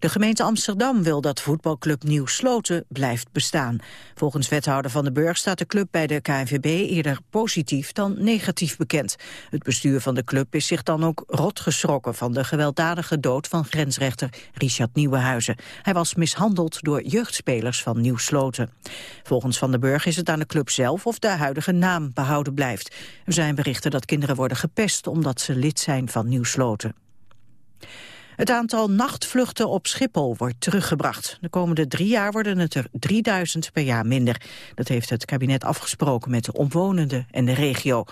De gemeente Amsterdam wil dat voetbalclub Nieuw Sloten blijft bestaan. Volgens wethouder Van den Burg staat de club bij de KNVB eerder positief dan negatief bekend. Het bestuur van de club is zich dan ook rot geschrokken van de gewelddadige dood van grensrechter Richard Nieuwenhuizen. Hij was mishandeld door jeugdspelers van Nieuw Sloten. Volgens Van den Burg is het aan de club zelf of de huidige naam behouden blijft. Er zijn berichten dat kinderen worden gepest omdat ze lid zijn van Nieuw Sloten. Het aantal nachtvluchten op Schiphol wordt teruggebracht. De komende drie jaar worden het er 3000 per jaar minder. Dat heeft het kabinet afgesproken met de omwonenden en de regio.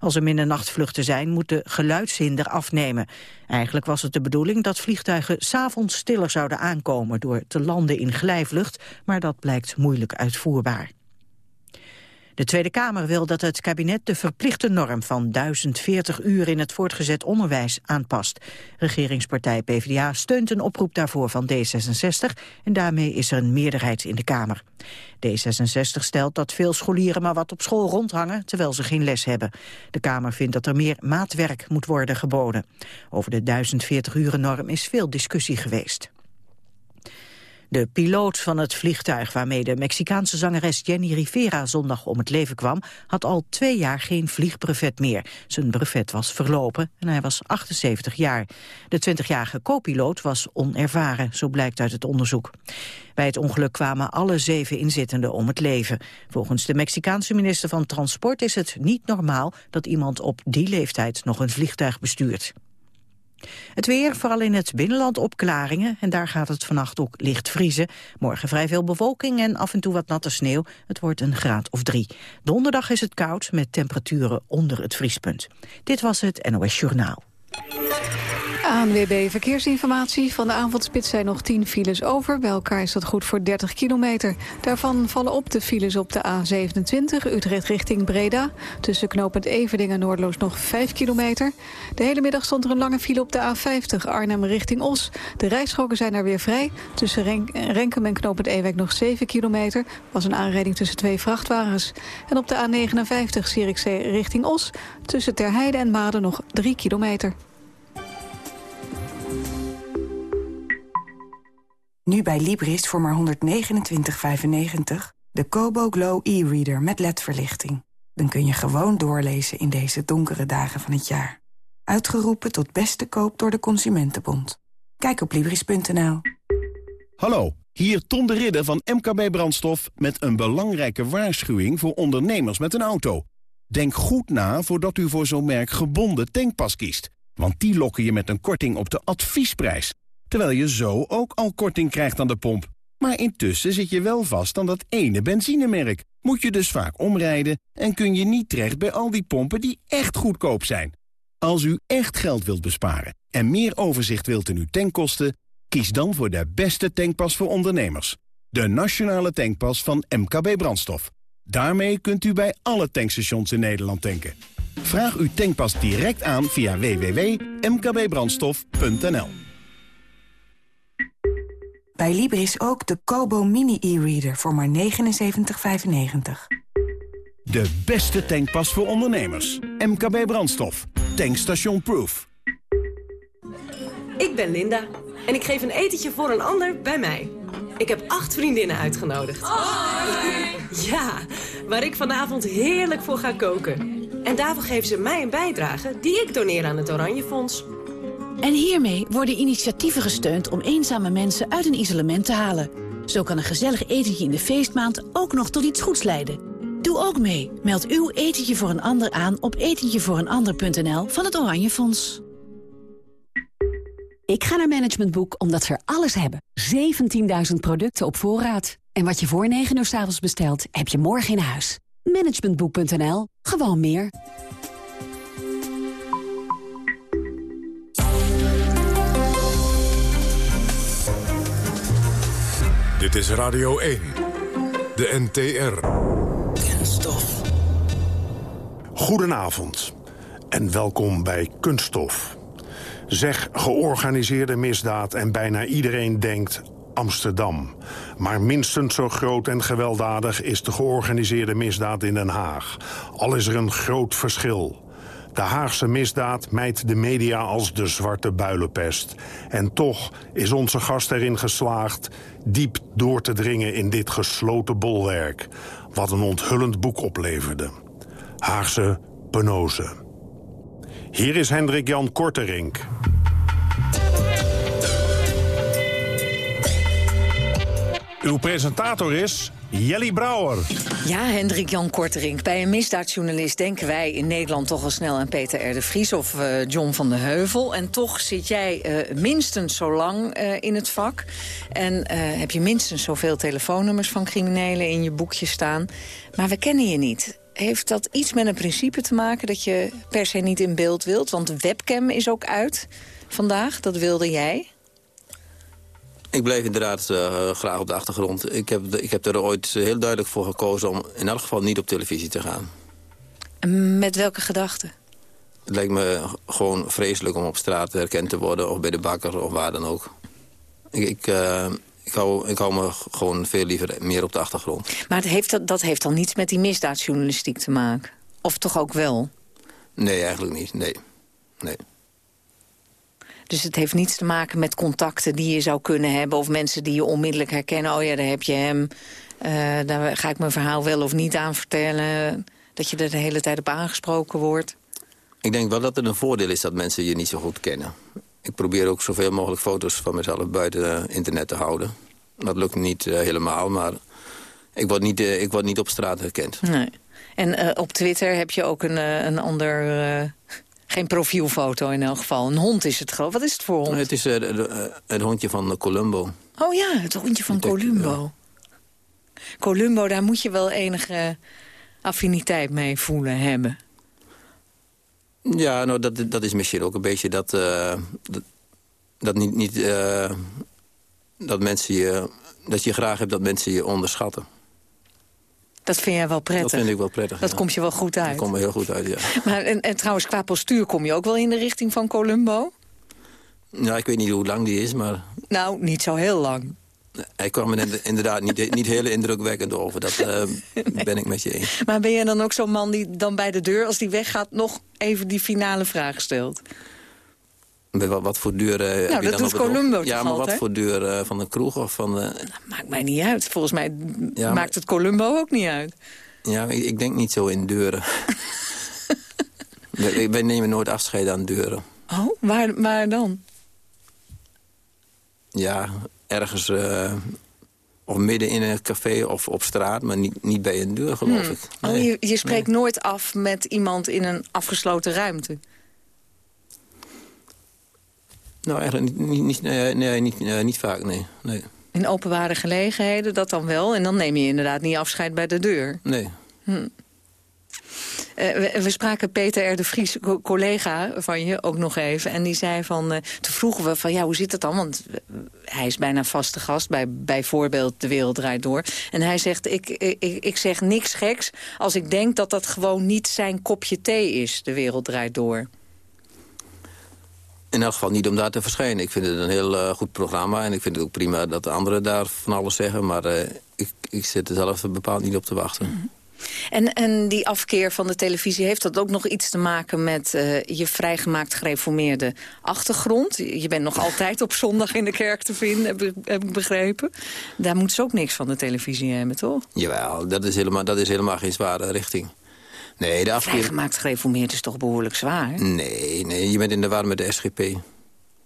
Als er minder nachtvluchten zijn, moet de geluidshinder afnemen. Eigenlijk was het de bedoeling dat vliegtuigen s'avonds stiller zouden aankomen... door te landen in glijvlucht, maar dat blijkt moeilijk uitvoerbaar. De Tweede Kamer wil dat het kabinet de verplichte norm van 1040 uur in het voortgezet onderwijs aanpast. Regeringspartij PvdA steunt een oproep daarvoor van D66 en daarmee is er een meerderheid in de Kamer. D66 stelt dat veel scholieren maar wat op school rondhangen terwijl ze geen les hebben. De Kamer vindt dat er meer maatwerk moet worden geboden. Over de 1040 uren norm is veel discussie geweest. De piloot van het vliegtuig waarmee de Mexicaanse zangeres Jenny Rivera zondag om het leven kwam, had al twee jaar geen vliegbrevet meer. Zijn brevet was verlopen en hij was 78 jaar. De 20-jarige co-piloot was onervaren, zo blijkt uit het onderzoek. Bij het ongeluk kwamen alle zeven inzittenden om het leven. Volgens de Mexicaanse minister van Transport is het niet normaal dat iemand op die leeftijd nog een vliegtuig bestuurt. Het weer, vooral in het binnenland opklaringen. En daar gaat het vannacht ook licht vriezen. Morgen vrij veel bewolking en af en toe wat natte sneeuw. Het wordt een graad of drie. Donderdag is het koud met temperaturen onder het vriespunt. Dit was het NOS Journaal. ANWB Verkeersinformatie. Van de avondspits zijn nog 10 files over. Bij elkaar is dat goed voor 30 kilometer. Daarvan vallen op de files op de A27, Utrecht richting Breda. Tussen knooppunt Everding en Noordloos nog 5 kilometer. De hele middag stond er een lange file op de A50, Arnhem richting Os. De rijstroken zijn daar weer vrij. Tussen Renkum en knooppunt Ewijk nog 7 kilometer. Was een aanrijding tussen twee vrachtwagens. En op de A59, Zierikzee richting Os. Tussen Terheide en Maden nog 3 kilometer. Nu bij Libris voor maar 129,95 de Kobo Glow e-reader met ledverlichting. Dan kun je gewoon doorlezen in deze donkere dagen van het jaar. Uitgeroepen tot beste koop door de Consumentenbond. Kijk op Libris.nl. Hallo, hier Tom de Ridder van MKB Brandstof... met een belangrijke waarschuwing voor ondernemers met een auto. Denk goed na voordat u voor zo'n merk gebonden tankpas kiest. Want die lokken je met een korting op de adviesprijs terwijl je zo ook al korting krijgt aan de pomp. Maar intussen zit je wel vast aan dat ene benzinemerk. Moet je dus vaak omrijden en kun je niet terecht bij al die pompen die echt goedkoop zijn. Als u echt geld wilt besparen en meer overzicht wilt in uw tankkosten... kies dan voor de beste tankpas voor ondernemers. De Nationale Tankpas van MKB Brandstof. Daarmee kunt u bij alle tankstations in Nederland tanken. Vraag uw tankpas direct aan via www.mkbbrandstof.nl bij Libris ook de Kobo Mini e-reader voor maar 79,95. De beste tankpas voor ondernemers. MKB Brandstof. Tankstation Proof. Ik ben Linda en ik geef een etentje voor een ander bij mij. Ik heb acht vriendinnen uitgenodigd. Ja, waar ik vanavond heerlijk voor ga koken. En daarvoor geven ze mij een bijdrage die ik doneer aan het Oranje Fonds. En hiermee worden initiatieven gesteund om eenzame mensen uit een isolement te halen. Zo kan een gezellig etentje in de feestmaand ook nog tot iets goeds leiden. Doe ook mee. Meld uw etentje voor een ander aan op etentjevooreenander.nl van het Oranje Fonds. Ik ga naar Management Boek omdat ze er alles hebben. 17.000 producten op voorraad. En wat je voor 9 uur s avonds bestelt, heb je morgen in huis. Managementboek.nl. Gewoon meer. Dit is Radio 1, de NTR. Kunststof. Goedenavond en welkom bij Kunststof. Zeg georganiseerde misdaad en bijna iedereen denkt Amsterdam. Maar minstens zo groot en gewelddadig is de georganiseerde misdaad in Den Haag. Al is er een groot verschil. De Haagse misdaad mijt de media als de zwarte builenpest. En toch is onze gast erin geslaagd diep door te dringen in dit gesloten bolwerk. Wat een onthullend boek opleverde. Haagse Penose. Hier is Hendrik Jan Korterink. Uw presentator is Jelly Brouwer. Ja, Hendrik Jan Korterink. Bij een misdaadjournalist denken wij in Nederland toch al snel aan Peter R. de Vries of uh, John van de Heuvel. En toch zit jij uh, minstens zo lang uh, in het vak. En heb je minstens zoveel telefoonnummers van criminelen in je boekje staan. Maar we kennen je niet. Heeft dat iets met een principe te maken dat je per se niet in beeld wilt? Want de webcam is ook uit vandaag, dat wilde jij. Ik bleef inderdaad uh, graag op de achtergrond. Ik heb, ik heb er ooit heel duidelijk voor gekozen om in elk geval niet op televisie te gaan. En met welke gedachten? Het lijkt me gewoon vreselijk om op straat herkend te worden... of bij de bakker of waar dan ook. Ik, ik, uh, ik, hou, ik hou me gewoon veel liever meer op de achtergrond. Maar het heeft dat, dat heeft dan niets met die misdaadjournalistiek te maken? Of toch ook wel? Nee, eigenlijk niet. Nee. nee. Dus het heeft niets te maken met contacten die je zou kunnen hebben... of mensen die je onmiddellijk herkennen. Oh ja, daar heb je hem. Uh, daar ga ik mijn verhaal wel of niet aan vertellen. Dat je er de hele tijd op aangesproken wordt. Ik denk wel dat het een voordeel is dat mensen je niet zo goed kennen. Ik probeer ook zoveel mogelijk foto's van mezelf buiten internet te houden. Dat lukt niet uh, helemaal, maar ik word niet, uh, ik word niet op straat herkend. Nee. En uh, op Twitter heb je ook een, een ander geen profielfoto in elk geval. Een hond is het gewoon. Wat is het voor hond? Het is uh, de, het hondje van Columbo. Oh ja, het hondje van Columbo. Ja. Columbo, daar moet je wel enige affiniteit mee voelen hebben. Ja, nou, dat, dat is misschien ook een beetje dat... Uh, dat, dat, niet... niet uh, dat mensen je... Dat je graag hebt dat mensen je onderschatten. Dat vind jij wel prettig? Dat vind ik wel prettig, Dat komt je wel goed uit? Dat komt me heel goed uit, ja. Maar, en, en trouwens, qua postuur kom je ook wel in de richting van Columbo? Ja, ik weet niet hoe lang die is, maar... Nou, niet zo heel lang. Hij kwam er inderdaad niet, niet heel indrukwekkend over. Dat uh, nee. ben ik met je eens. Maar ben je dan ook zo'n man die dan bij de deur, als die weggaat... nog even die finale vraag stelt? Wat, wat voor deur... Uh, nou, dat dan doet Columbo Ja, maar altijd? wat voor deur uh, van de kroeg of van de... Nou, maakt mij niet uit. Volgens mij ja, maakt maar... het Columbo ook niet uit. Ja, ik, ik denk niet zo in deuren. wij, wij nemen nooit afscheid aan deuren. Oh, waar, waar dan? Ja, ergens... Uh, of midden in een café of op straat, maar niet, niet bij een deur, geloof hmm. ik. Nee. Oh, je, je spreekt nee. nooit af met iemand in een afgesloten ruimte? Nou, eigenlijk niet, niet, nee, nee, niet, nee, niet vaak, nee. nee. In openbare gelegenheden, dat dan wel? En dan neem je inderdaad niet afscheid bij de deur? Nee. Hm. Uh, we, spraken Peter R. de Vries, co collega van je, ook nog even. En die zei van, uh, toen vroegen we van, ja, hoe zit het dan? Want hij is bijna vaste gast bij bijvoorbeeld De Wereld Draait Door. En hij zegt, ik, ik, ik zeg niks geks als ik denk dat dat gewoon niet zijn kopje thee is, De Wereld Draait Door. In elk geval niet om daar te verschijnen. Ik vind het een heel uh, goed programma. En ik vind het ook prima dat de anderen daar van alles zeggen. Maar uh, ik, ik zit er zelf bepaald niet op te wachten. Mm -hmm. En, en die afkeer van de televisie, heeft dat ook nog iets te maken met uh, je vrijgemaakt gereformeerde achtergrond? Je bent nog altijd op zondag in de kerk te vinden, heb ik, heb ik begrepen. Daar moet ze ook niks van de televisie hebben, toch? Jawel, dat is helemaal, dat is helemaal geen zware richting. Nee, de afkeer... Vrijgemaakt gereformeerd is toch behoorlijk zwaar? Nee, nee, je bent in de war met de SGP.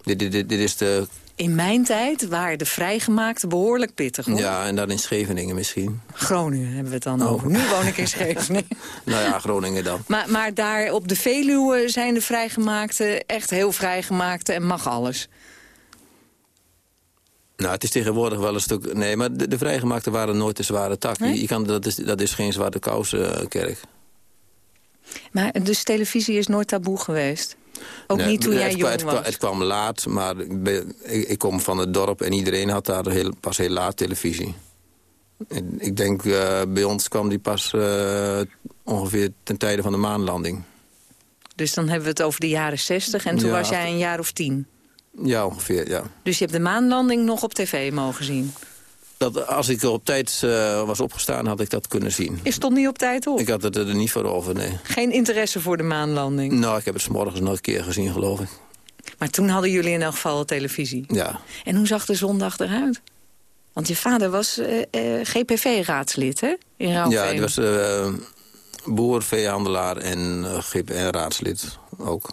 Dit, dit, dit, dit is de... In mijn tijd waren de vrijgemaakte behoorlijk pittig, hoor. Ja, en dan in Scheveningen misschien. Groningen hebben we het dan oh. over. Nu woon ik in Scheveningen. nou ja, Groningen dan. Maar, maar daar op de Veluwe zijn de vrijgemaakte echt heel vrijgemaakte en mag alles. Nou, het is tegenwoordig wel een stuk... Nee, maar de, de vrijgemaakten waren nooit de zware tak. Nee? Je, je kan, dat, is, dat is geen zwarte kousenkerk. Maar dus televisie is nooit taboe geweest? Ook nee, niet toen jij jong het, was? Het, het kwam laat, maar ik, ik, kom van het dorp en iedereen had daar heel, pas heel laat televisie. Ik denk, uh, bij ons kwam die pas uh, ongeveer ten tijde van de maanlanding. Dus dan hebben we het over de jaren zestig en toen ja, was jij een jaar of tien? Ja, ongeveer, ja. Dus je hebt de maanlanding nog op tv mogen zien? Dat als ik op tijd uh, was opgestaan, had ik dat kunnen zien. Je stond niet op tijd op? Ik had het er niet voor over, nee. Geen interesse voor de maanlanding? Nou, ik heb het s morgens nog een keer gezien, geloof ik. Maar toen hadden jullie in elk geval televisie? Ja. En hoe zag de zondag eruit? Want je vader was uh, uh, GPV-raadslid, hè? In Rauwveen. Ja, die was boer, veehandelaar en GPN-raadslid ook.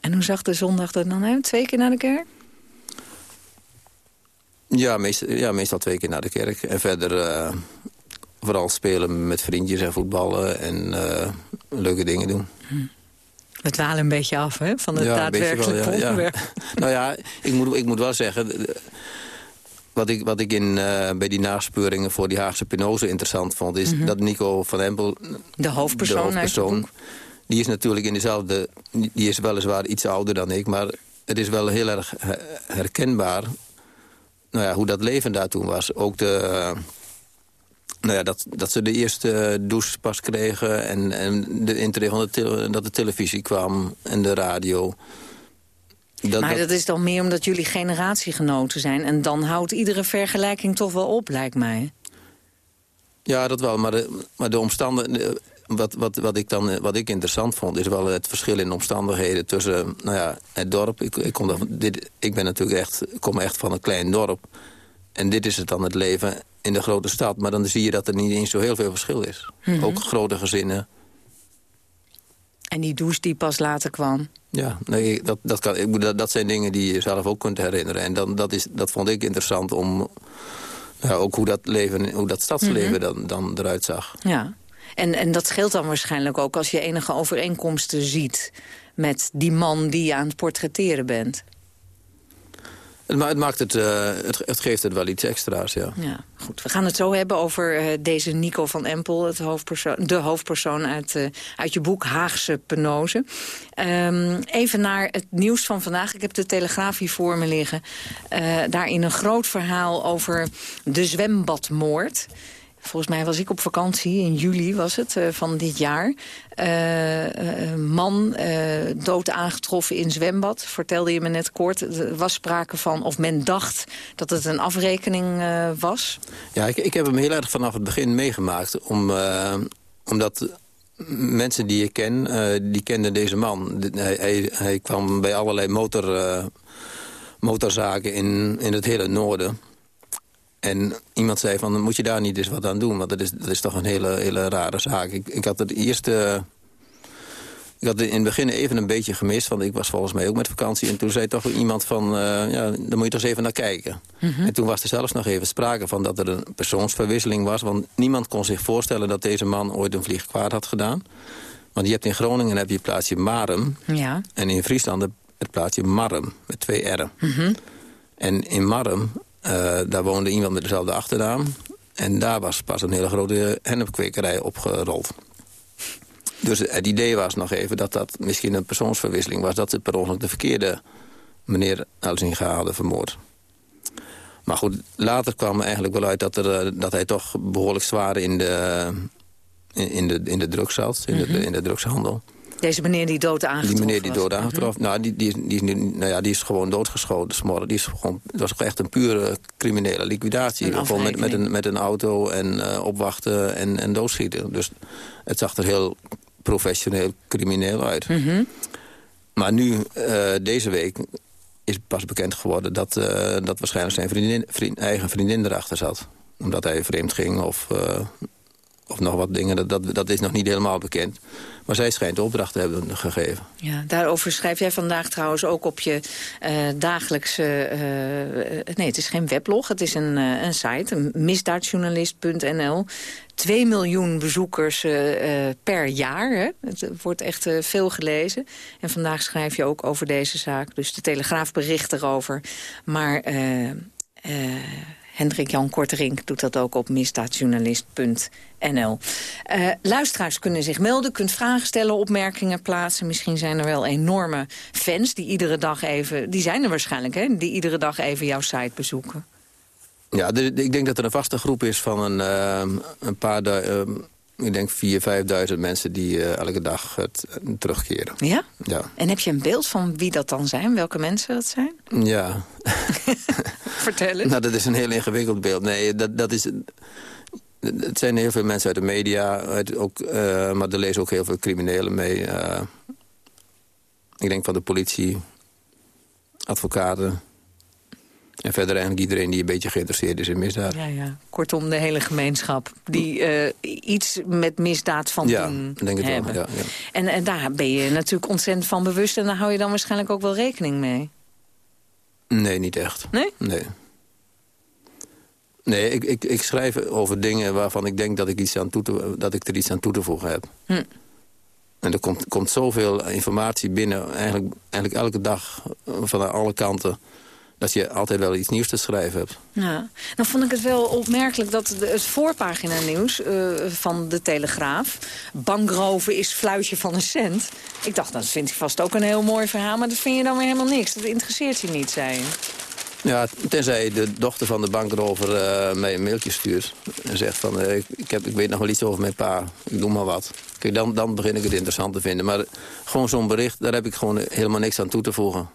En hoe zag de zondag er dan uit? Twee keer naar de kerk? Ja, meestal, ja, meestal twee keer naar de kerk. En verder vooral spelen met vriendjes en voetballen en leuke dingen doen. Hm. We dwalen een beetje af hè, van het ja, daadwerkelijk wel, ja, nou ja, ik moet, ik moet wel zeggen... Wat ik, wat ik in, uh, bij die naspeuringen voor die Haagse penose interessant vond... is mm -hmm. dat Nico van Empel, de hoofdpersoon, de hoofdpersoon die is natuurlijk in dezelfde... die is weliswaar iets ouder dan ik... maar het is wel heel erg herkenbaar nou ja, hoe dat leven daar toen was. Ook de... Uh, nou ja, dat, dat ze de eerste douche pas kregen en, en de de dat de televisie kwam en de radio. Dat, maar dat... is dan meer omdat jullie generatiegenoten zijn... en dan houdt iedere vergelijking toch wel op, lijkt mij. Ja, dat wel, maar de, maar de omstandigheden... Wat, wat, wat, ik dan, wat ik interessant vond, is wel het verschil in omstandigheden tussen nou ja, het dorp. Ik, ik, kom dan, dit, ik ben natuurlijk echt, kom echt van een klein dorp. En dit is het dan het leven in de grote stad. Maar dan zie je dat er niet eens zo heel veel verschil is. Mm -hmm. Ook grote gezinnen. En die douche die pas later kwam? Ja, nee, dat, dat, kan, dat, dat zijn dingen die je zelf ook kunt herinneren. En dan, dat, is, dat vond ik interessant om... Ja, ook hoe dat, leven, hoe dat stadsleven mm -hmm. dan, dan eruit zag. Ja, en, en dat scheelt dan waarschijnlijk ook als je enige overeenkomsten ziet... met die man die je aan het portretteren bent. Maar het, maakt het, uh, het, het, geeft het wel iets extra's, ja. ja. Goed, we gaan het zo hebben over uh, deze Nico van Empel... Het hoofdpersoon, de hoofdpersoon uit, uh, uit je boek Haagse Penose. Um, even naar het nieuws van vandaag. Ik heb de Telegraaf hier voor me liggen. daarin een groot verhaal over de zwembadmoord... Volgens mij was ik op vakantie, in juli was het, uh, van dit jaar. Uh, man dood aangetroffen in zwembad, vertelde je me net kort. Er was sprake van, of men dacht dat het een afrekening was. Ja, ik, ik heb hem heel erg vanaf het begin meegemaakt. Om, omdat mensen die ik ken, die kenden deze man. Hij, hij, hij, kwam bij allerlei motor, motorzaken in, in het hele noorden... En iemand zei van, moet je daar niet eens wat aan doen? Want dat is, dat is toch een hele, hele rare zaak. Ik, ik had het eerste... Ik had in het begin even een beetje gemist, want ik was volgens mij ook met vakantie. En toen zei toch iemand van, uh, ja, daar moet je toch eens even naar kijken. Mm -hmm. En toen was er zelfs nog even sprake van dat er een persoonsverwisseling was. Want niemand kon zich voorstellen dat deze man ooit een vlieg kwaad had gedaan. Want je hebt in Groningen heb je het plaatsje Marum. Ja. En in Friesland het plaatsje Marrum, met twee R'en. Mm -hmm. En in Marrum uh, daar woonde iemand met dezelfde achternaam. En daar was pas een hele grote hennepkwekerij opgerold. Dus het idee was nog even dat dat misschien een persoonsverwisseling was... dat ze per ongeluk de verkeerde meneer Elzinga hadden vermoord. Maar goed, later kwam eigenlijk wel uit dat, er, eh, dat hij toch behoorlijk zwaar in de, in, in de, in de drugs zat, in, de, mhm. in de drugshandel. Deze meneer die dood aangetroffen Die meneer die dood aangetroffen, nou, die, die, die, nou ja, die is gewoon doodgeschoten. Die is gewoon, het was echt een pure criminele liquidatie. Gewoon met, met, een, met een auto en uh, opwachten en, en doodschieten. Dus het zag er heel professioneel crimineel uit. Mm -hmm. Maar nu, uh, deze week, is pas bekend geworden... dat, uh, dat waarschijnlijk zijn vriendin, vriend, eigen vriendin erachter zat. Omdat hij vreemd ging of of nog wat dingen, dat, dat, is nog niet helemaal bekend. Maar zij schijnt opdracht te hebben gegeven. Ja, daarover schrijf jij vandaag trouwens ook op je uh, dagelijkse... Uh, nee, het is geen weblog, het is een, uh, een site, misdaadjournalist.nl. 2 miljoen bezoekers per jaar. Hè? Het wordt echt veel gelezen. En vandaag schrijf je ook over deze zaak. Dus de Telegraaf bericht erover. Maar... Hendrik Jan Korterink doet dat ook op misdaadjournalist.nl. Uh, luisteraars kunnen zich melden, kunt vragen stellen, opmerkingen plaatsen. Misschien zijn er wel enorme fans die iedere dag even... die zijn er waarschijnlijk, hè? Die iedere dag even jouw site bezoeken. Ja, ik denk dat er een vaste groep is van een, uh, een paar... Uh, ik denk 4.000, 5.000 mensen die uh, elke dag het uh, terugkeren. Ja? Ja. En heb je een beeld van wie dat dan zijn? Welke mensen dat zijn? Ja. Vertel eens. Nou, dat is een heel ingewikkeld beeld. Nee, dat, dat is... Het zijn heel veel mensen uit de media, uit ook, uh, maar er lezen ook heel veel criminelen mee. ik denk van de politie, advocaten... En verder eigenlijk iedereen die een beetje geïnteresseerd is in misdaad. Ja, ja. Kortom, de hele gemeenschap die uh, iets met misdaad van ja, doen denk het hebben. Wel, ja, ja. En, en daar ben je natuurlijk ontzettend van bewust... en daar hou je dan waarschijnlijk ook wel rekening mee. Nee, niet echt. Nee? Nee. Nee, ik, ik, ik schrijf over dingen waarvan ik denk dat ik, iets aan toe te, dat ik er iets aan toe te voegen heb. Hm. En er komt, komt zoveel informatie binnen, eigenlijk, eigenlijk elke dag, van alle kanten dat je altijd wel iets nieuws te schrijven hebt. Ja, dan vond ik het wel opmerkelijk dat de, het voorpagina nieuws uh, van de Telegraaf... bankroven is fluitje van een cent. Ik dacht, dat vind ik vast ook een heel mooi verhaal... maar dat vind je dan weer helemaal niks. Dat interesseert je niet, zei je. Ja, tenzij de dochter van de bankrover uh, mij een mailtje stuurt... en zegt van, uh, ik, ik, heb, ik weet nog wel iets over mijn pa, ik doe maar wat. Kijk, dan, dan begin ik het interessant te vinden. Maar gewoon zo'n bericht, daar heb ik gewoon helemaal niks aan toe te voegen.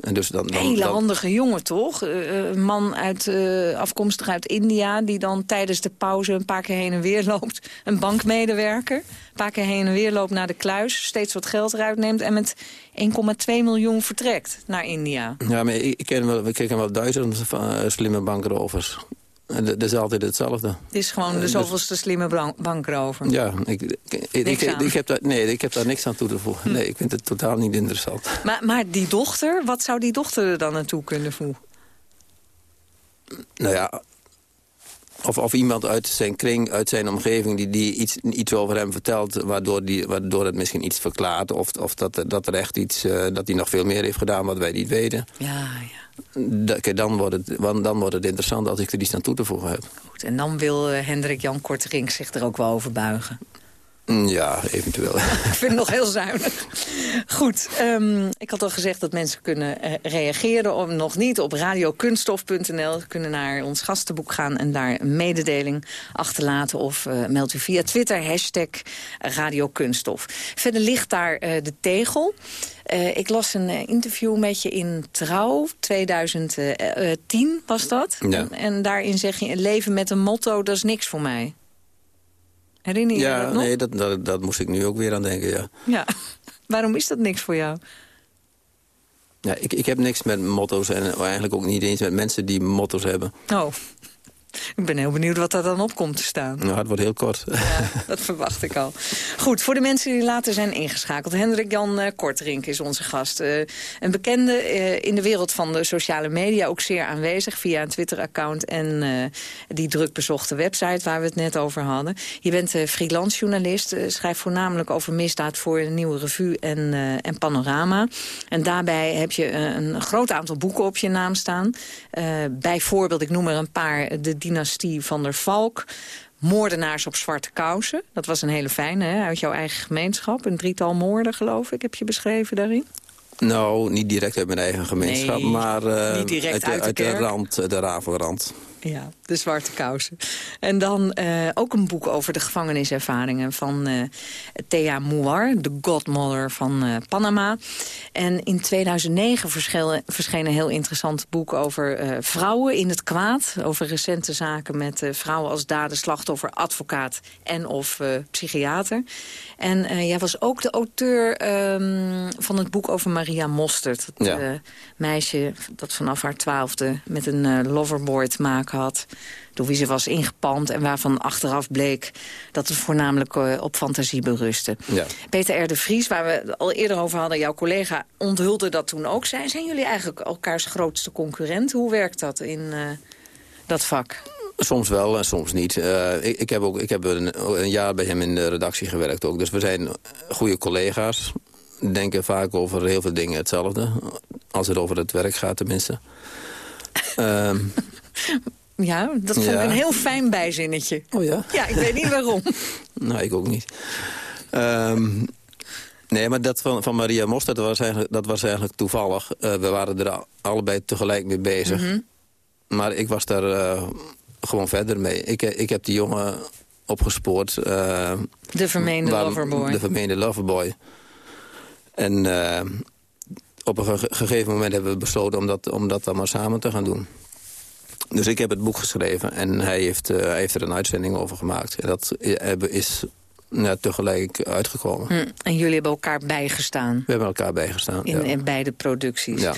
En dus dan, dan, Hele handige jongen, toch? Uh, een man uit, uh, afkomstig uit India... die dan tijdens de pauze een paar keer heen en weer loopt. Een bankmedewerker. Een paar keer heen en weer loopt naar de kluis. Steeds wat geld eruit neemt. En met 1,2 miljoen vertrekt naar India. Ja, maar ik, ik ken wel, ik ken wel duizenden uh, slimme bankrovers. Dat is altijd hetzelfde. Het is gewoon de zoveelste dus... slimme bankrover. Ja, ik, ik, ik, ik, heb daar, nee, ik heb daar niks aan toe te voegen. Nee, ik vind het totaal niet interessant. Maar, maar die dochter, wat zou die dochter er dan naartoe kunnen voegen? Nou ja, of, of iemand uit zijn kring, uit zijn omgeving... die, die iets, iets over hem vertelt, waardoor, die, waardoor het misschien iets verklaart... of, of dat, dat er echt iets, uh, dat hij nog veel meer heeft gedaan wat wij niet weten. Ja, ja. Dan wordt, het, dan wordt het interessant als ik er iets aan toe te voegen heb. Goed, en dan wil uh, Hendrik Jan Korterink zich er ook wel over buigen. Ja, eventueel. ik vind het nog heel zuinig. Goed, um, ik had al gezegd dat mensen kunnen uh, reageren. Of nog niet op radiokunststof.nl. Ze kunnen naar ons gastenboek gaan en daar een mededeling achterlaten. Of uh, meld u via Twitter, hashtag radiokunststof. Verder ligt daar uh, de tegel. Ik las een interview met je in Trouw, 2010 was dat. Ja. En, en, daarin zeg je, leven met een motto, dat is niks voor mij. Herinner je ja, je dat nog? nee, dat, dat, dat moest ik nu ook weer aan denken, ja. Ja, waarom is dat niks voor jou? Ja, ik, ik heb niks met motto's en eigenlijk ook niet eens met mensen die motto's hebben. Oh, ik ben heel benieuwd wat daar dan op komt te staan. Nou, het wordt heel kort. Ja, dat verwacht ik al. Goed, voor de mensen die later zijn ingeschakeld. Hendrik Jan uh, Kortrink is onze gast. Uh, een bekende uh, in de wereld van de sociale media. Ook zeer aanwezig via een Twitter-account en die druk bezochte website waar we het net over hadden. Je bent freelance journalist. schrijft voornamelijk over misdaad voor een nieuwe revue en, en panorama. En daarbij heb je een groot aantal boeken op je naam staan. bijvoorbeeld, ik noem er een paar... De dynastie van der Valk. Moordenaars op zwarte kousen. Dat was een hele fijne, hè? uit jouw eigen gemeenschap. Een drietal moorden, geloof ik, heb je beschreven daarin. Nou, niet direct uit mijn eigen gemeenschap, nee, maar uh, niet direct uit, de, uit, uit de, de, rand, de ravelrand. Ja, de zwarte kousen. En dan uh, ook een boek over de gevangeniservaringen van uh, Thea Mouar, de godmother van uh, Panama. En in 2009 verscheen, verscheen een heel interessant boek over vrouwen in het kwaad. Over recente zaken met vrouwen als dader, slachtoffer, advocaat en of psychiater. En jij was ook de auteur um, van het boek over Maria Mostert. Het ja. meisje dat vanaf haar twaalfde met een loverboy te maken had door wie ze was ingepand... en waarvan achteraf bleek dat het voornamelijk uh, op fantasie berustte. Ja. Peter R. de Vries, waar we het al eerder over hadden... jouw collega onthulde dat toen ook. Zijn, zijn jullie eigenlijk elkaars grootste concurrent? Hoe werkt dat in uh, dat vak? Soms wel en soms niet. Uh, ik, ik, heb ook ik heb een, een, jaar bij hem in de redactie gewerkt ook. Dus we zijn goede collega's. Denken vaak over heel veel dingen hetzelfde. Als het over het werk gaat tenminste. um, Ja, dat vond ja. ik een heel fijn bijzinnetje. Oh ja? Ja, ik weet niet waarom. nou, ik ook niet. Um, nee, maar dat van, van Maria Mos, dat was eigenlijk, dat was eigenlijk toevallig. Uh, we waren er allebei tegelijk mee bezig. Mm -hmm. Maar ik was daar uh, gewoon verder mee. Ik, ik heb die jongen opgespoord. de vermeende loverboy. De vermeende loverboy. En op een gegeven moment hebben we besloten om dat, om dat dan maar samen te gaan doen. Dus ik heb het boek geschreven en hij heeft, uh, heeft er een uitzending over gemaakt. En dat is ja, tegelijk uitgekomen. Hm. En jullie hebben elkaar bijgestaan? We hebben elkaar bijgestaan, In, in beide producties? Ja.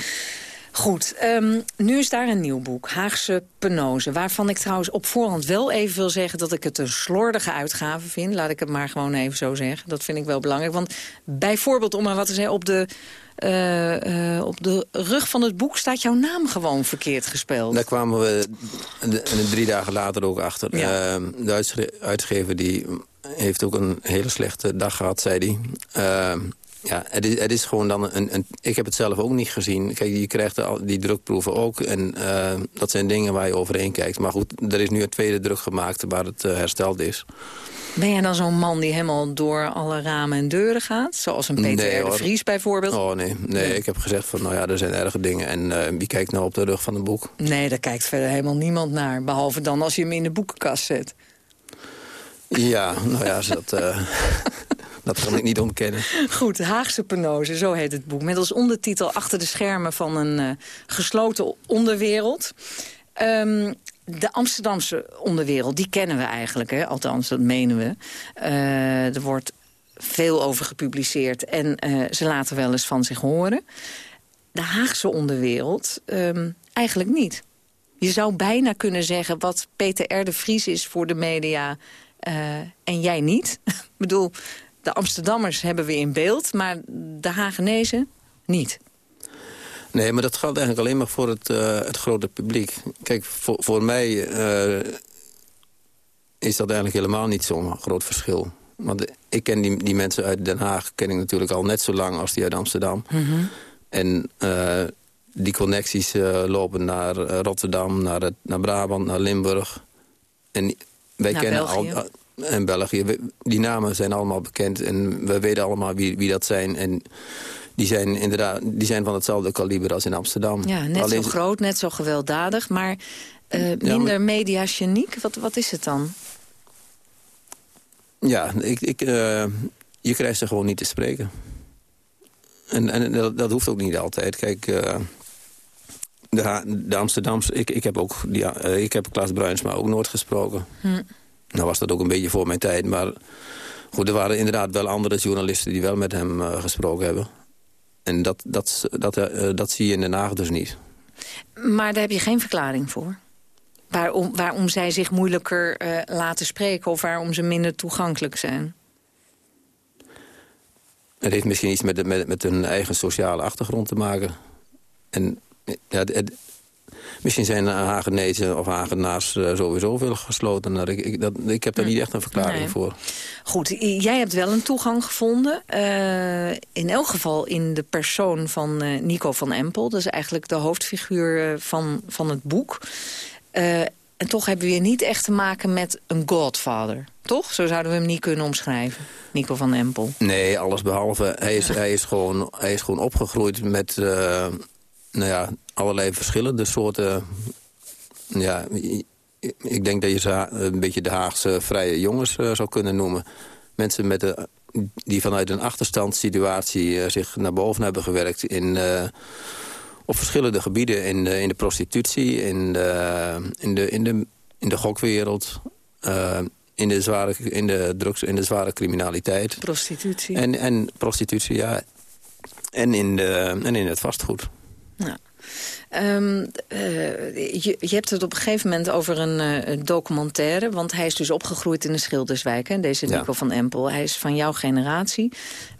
Goed, um, nu is daar een nieuw boek, Haagse Penose. Waarvan ik trouwens op voorhand wel even wil zeggen... dat ik het een slordige uitgave vind. Laat ik het maar gewoon even zo zeggen. Dat vind ik wel belangrijk. Want bijvoorbeeld, om maar wat te zeggen... op de uh, uh, op de rug van het boek staat jouw naam gewoon verkeerd gespeeld. Daar kwamen we de, drie dagen later ook achter. Ja. Uh, de uitgever die heeft ook een hele slechte dag gehad, zei hij. Ja, het is, het is gewoon dan een, een, Ik heb het zelf ook niet gezien. Kijk, je krijgt al die drukproeven ook. En uh, dat zijn dingen waar je overheen kijkt. Maar goed, er is nu een tweede druk gemaakt waar het uh, hersteld is. Ben jij dan zo'n man die helemaal door alle ramen en deuren gaat? Zoals een Peter nee, de Vries bijvoorbeeld? Oh nee. nee, ik heb gezegd van nou ja, er zijn erge dingen. En uh, wie kijkt nou op de rug van een boek? Nee, daar kijkt verder helemaal niemand naar. Behalve dan als je hem in de boekenkast zet. Ja, nou ja, dat, dat kan ik niet ontkennen. Goed, Haagse Penose, zo heet het boek. Met als ondertitel Achter de schermen van een uh, gesloten onderwereld. Um, de Amsterdamse onderwereld, die kennen we eigenlijk. Hè? Althans, dat menen we. Uh, er wordt veel over gepubliceerd en uh, ze laten wel eens van zich horen. De Haagse onderwereld um, eigenlijk niet. Je zou bijna kunnen zeggen wat Peter de Vries is voor de media... En jij niet. Ik bedoel, de Amsterdammers hebben we in beeld, maar de Hagenezen niet. Nee, maar dat geldt eigenlijk alleen maar voor het, uh, het grote publiek. Kijk, voor, voor mij uh, is dat eigenlijk helemaal niet zo'n groot verschil. Want ik ken die, die mensen uit Den Haag ken ik natuurlijk al net zo lang als die uit Amsterdam. Mm -hmm. En uh, die connecties lopen naar Rotterdam, naar, het, naar Brabant, naar Limburg. En wij naar kennen België. al en België. Die namen zijn allemaal bekend en we weten allemaal wie, wie dat zijn. En die zijn inderdaad die zijn van hetzelfde kaliber als in Amsterdam. Ja, net Alleen... zo groot, net zo gewelddadig, maar uh, minder ja, maar... mediageniek. Wat, wat is het dan? Ja, ik, ik, uh, je krijgt ze gewoon niet te spreken. En, en dat, dat hoeft ook niet altijd. Kijk, uh, de, de Amsterdamse... Ik, ik heb ook die, ik heb Klaas Bruinsma ook nooit gesproken. Hm. Nou was dat ook een beetje voor mijn tijd, maar... Goed, er waren inderdaad wel andere journalisten die wel met hem gesproken hebben. En dat, dat, dat, uh, dat zie je in Den Haag dus niet. Maar daar heb je geen verklaring voor? Waarom, waarom zij zich moeilijker uh, laten spreken... of waarom ze minder toegankelijk zijn? Het heeft misschien iets met, de, met, met hun eigen sociale achtergrond te maken. En ja, het, Misschien zijn Hagenezen of Hagenaars uh, sowieso veel gesloten. Ik, ik, dat, ik heb daar niet echt een verklaring nee. voor. Goed, jij hebt wel een toegang gevonden. Uh, in elk geval in de persoon van uh, Nico van Empel. Dat is eigenlijk de hoofdfiguur van, van het boek. en toch hebben we hier niet echt te maken met een godfather. Toch? Zo zouden we hem niet kunnen omschrijven. Nico van Empel. Nee, alles behalve. Hij is, hij is, gewoon, hij is gewoon opgegroeid met nou ja, allerlei verschillende soorten... Ja, ik denk dat je ze een beetje de Haagse vrije jongens uh, zou kunnen noemen. Mensen met de, die vanuit een achterstandssituatie uh, zich naar boven hebben gewerkt... In, uh, op verschillende gebieden, in de, in de prostitutie, in de, in de, in de, in de gokwereld... in de, zware, in de drugs, in de zware criminaliteit. Prostitutie. En, en prostitutie, ja. En in, de, en in het vastgoed. Ja. Um, uh, je, je, hebt het op een gegeven moment over een uh, documentaire. Want hij is dus opgegroeid in de Schilderswijk, hè, deze Nico ja. van Empel. Hij is van jouw generatie.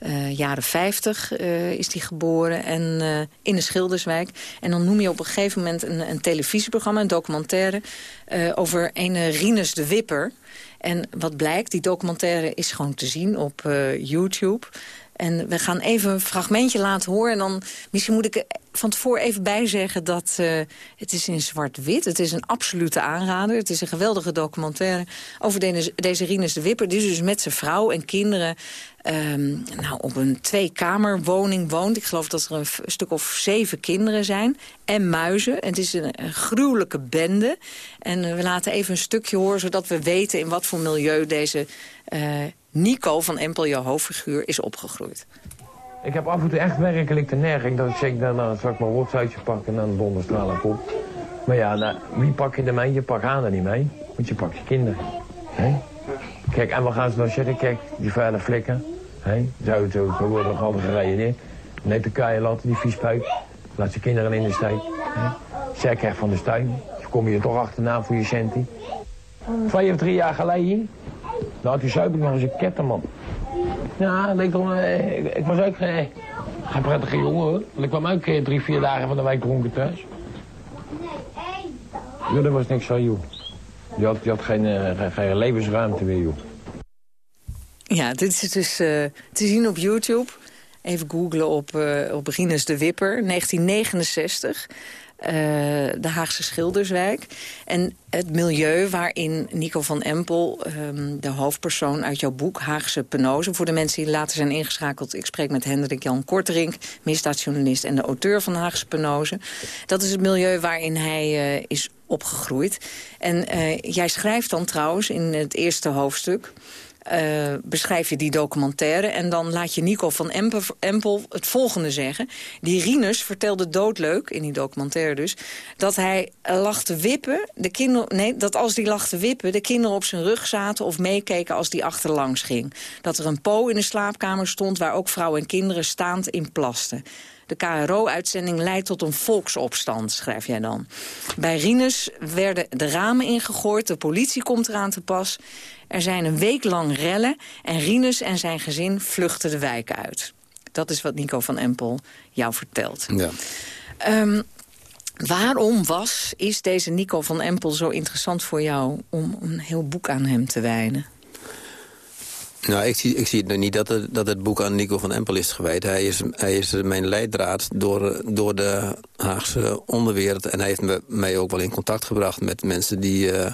Uh, jaren 50 is hij geboren en in de Schilderswijk. En dan noem je op een gegeven moment een, een televisieprogramma, een documentaire... over een Rinus de Wipper. En wat blijkt, die documentaire is gewoon te zien op YouTube... En we gaan even een fragmentje laten horen. En dan misschien moet ik van tevoren even bijzeggen dat uh, het is in zwart-wit. Het is een absolute aanrader. Het is een geweldige documentaire over deze, deze Rinus de Wipper. Die dus met zijn vrouw en kinderen um, nou, op een tweekamerwoning woont. Ik geloof dat er een stuk of zeven kinderen zijn. En muizen. het is een, gruwelijke bende. En uh, we laten even een stukje horen, zodat we weten in wat voor milieu deze uh, Nico van Empel, jouw hoofdfiguur, is opgegroeid. Ik heb af en toe echt werkelijk de neiging dat ik zeg, dan nou, zal ik mijn rotsuitje pakken en dan donderstralen op. Maar ja, nou, wie pak je ermee? Je pakt aan er niet mee, want je pakt je kinderen. Kijk, en wat gaan ze dan zeggen? Kijk, die vuile flikken. Zo, zo, zo worden nog altijd gereden. Net de kaaien laten, die viespuik. Laat je kinderen in de steek. Zij van de steun. Dan kom je toch achterna voor je centie. Twee of drie jaar geleden, nou, toen zuip ik nog eens een ketterman. Ja, ik, ik, ik was ook geen, geen prettige jongen hoor. Want ik kwam ook eh, drie, vier dagen van de week dronken thuis. Ja, dat was niks van joh. Je had, je had geen, uh, geen, levensruimte meer joh. Ja, dit is dus uh, te zien op YouTube. Even googlen op, uh, op de Wipper, 1969. Eh, de Haagse Schilderswijk. En het milieu waarin Nico van Empel, um, de hoofdpersoon uit jouw boek Haagse Penose... voor de mensen die later zijn ingeschakeld... ik spreek met Hendrik Jan Korterink, misdaadjournalist... en de auteur van Haagse Penose. Dat is het milieu waarin hij uh, is opgegroeid. En uh, jij schrijft dan trouwens in het eerste hoofdstuk... Uh, beschrijf je die documentaire. En dan laat je Nico van Empel, het volgende zeggen. Die Rinus vertelde doodleuk, in die documentaire dus... dat hij lag te wippen, de kinderen, nee, dat als die lag te wippen... de kinderen op zijn rug zaten of meekeken als die achterlangs ging. Dat er een po in de slaapkamer stond... waar ook vrouwen en kinderen staand in plasten. De KRO-uitzending leidt tot een volksopstand, schrijf jij dan. Bij Rinus werden de ramen ingegooid, de politie komt eraan te pas. Er zijn een week lang rellen en Rinus en zijn gezin vluchten de wijk uit. Dat is wat Nico van Empel jou vertelt. Ja. Um, waarom was, is deze Nico van Empel zo interessant voor jou... om een heel boek aan hem te wijden? Nou, ik zie, ik zie het niet dat het, dat het boek aan Nico van Empel is gewijd. Hij is, hij is mijn leidraad door, door de Haagse onderwereld. En hij heeft me, mij ook wel in contact gebracht met mensen die... Uh,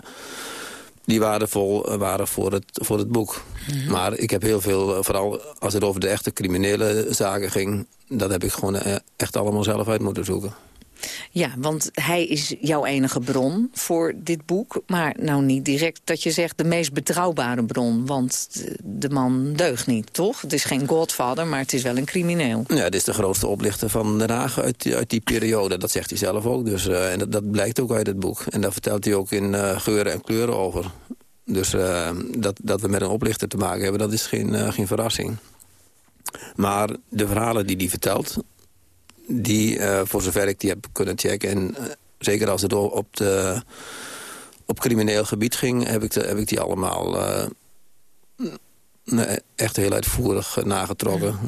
die waardevol waren voor het, voor het boek. Mhm. Maar ik heb heel veel, eh, vooral als het over de echte criminele zaken ging... dat heb ik gewoon eh, echt allemaal zelf uit moeten zoeken. Ja, want hij is jouw enige bron voor dit boek. Maar nou niet direct dat je zegt de meest betrouwbare bron. Want de man deugt niet, toch? Het is geen godvader, maar het is wel een crimineel. Ja, het is de grootste oplichter van Den Haag uit, die, uit die periode. Dat zegt hij zelf ook. Dus, uh, en dat, blijkt ook uit het boek. En daar vertelt hij ook in uh, geuren en kleuren over. Dus uh, dat, dat we met een oplichter te maken hebben, dat is geen, geen verrassing. Maar de verhalen die hij vertelt, die, uh, voor zover ik die heb kunnen checken... en uh, zeker als het op, de, op crimineel gebied ging... heb ik, de, heb ik die allemaal uh, echt heel uitvoerig nagetrokken.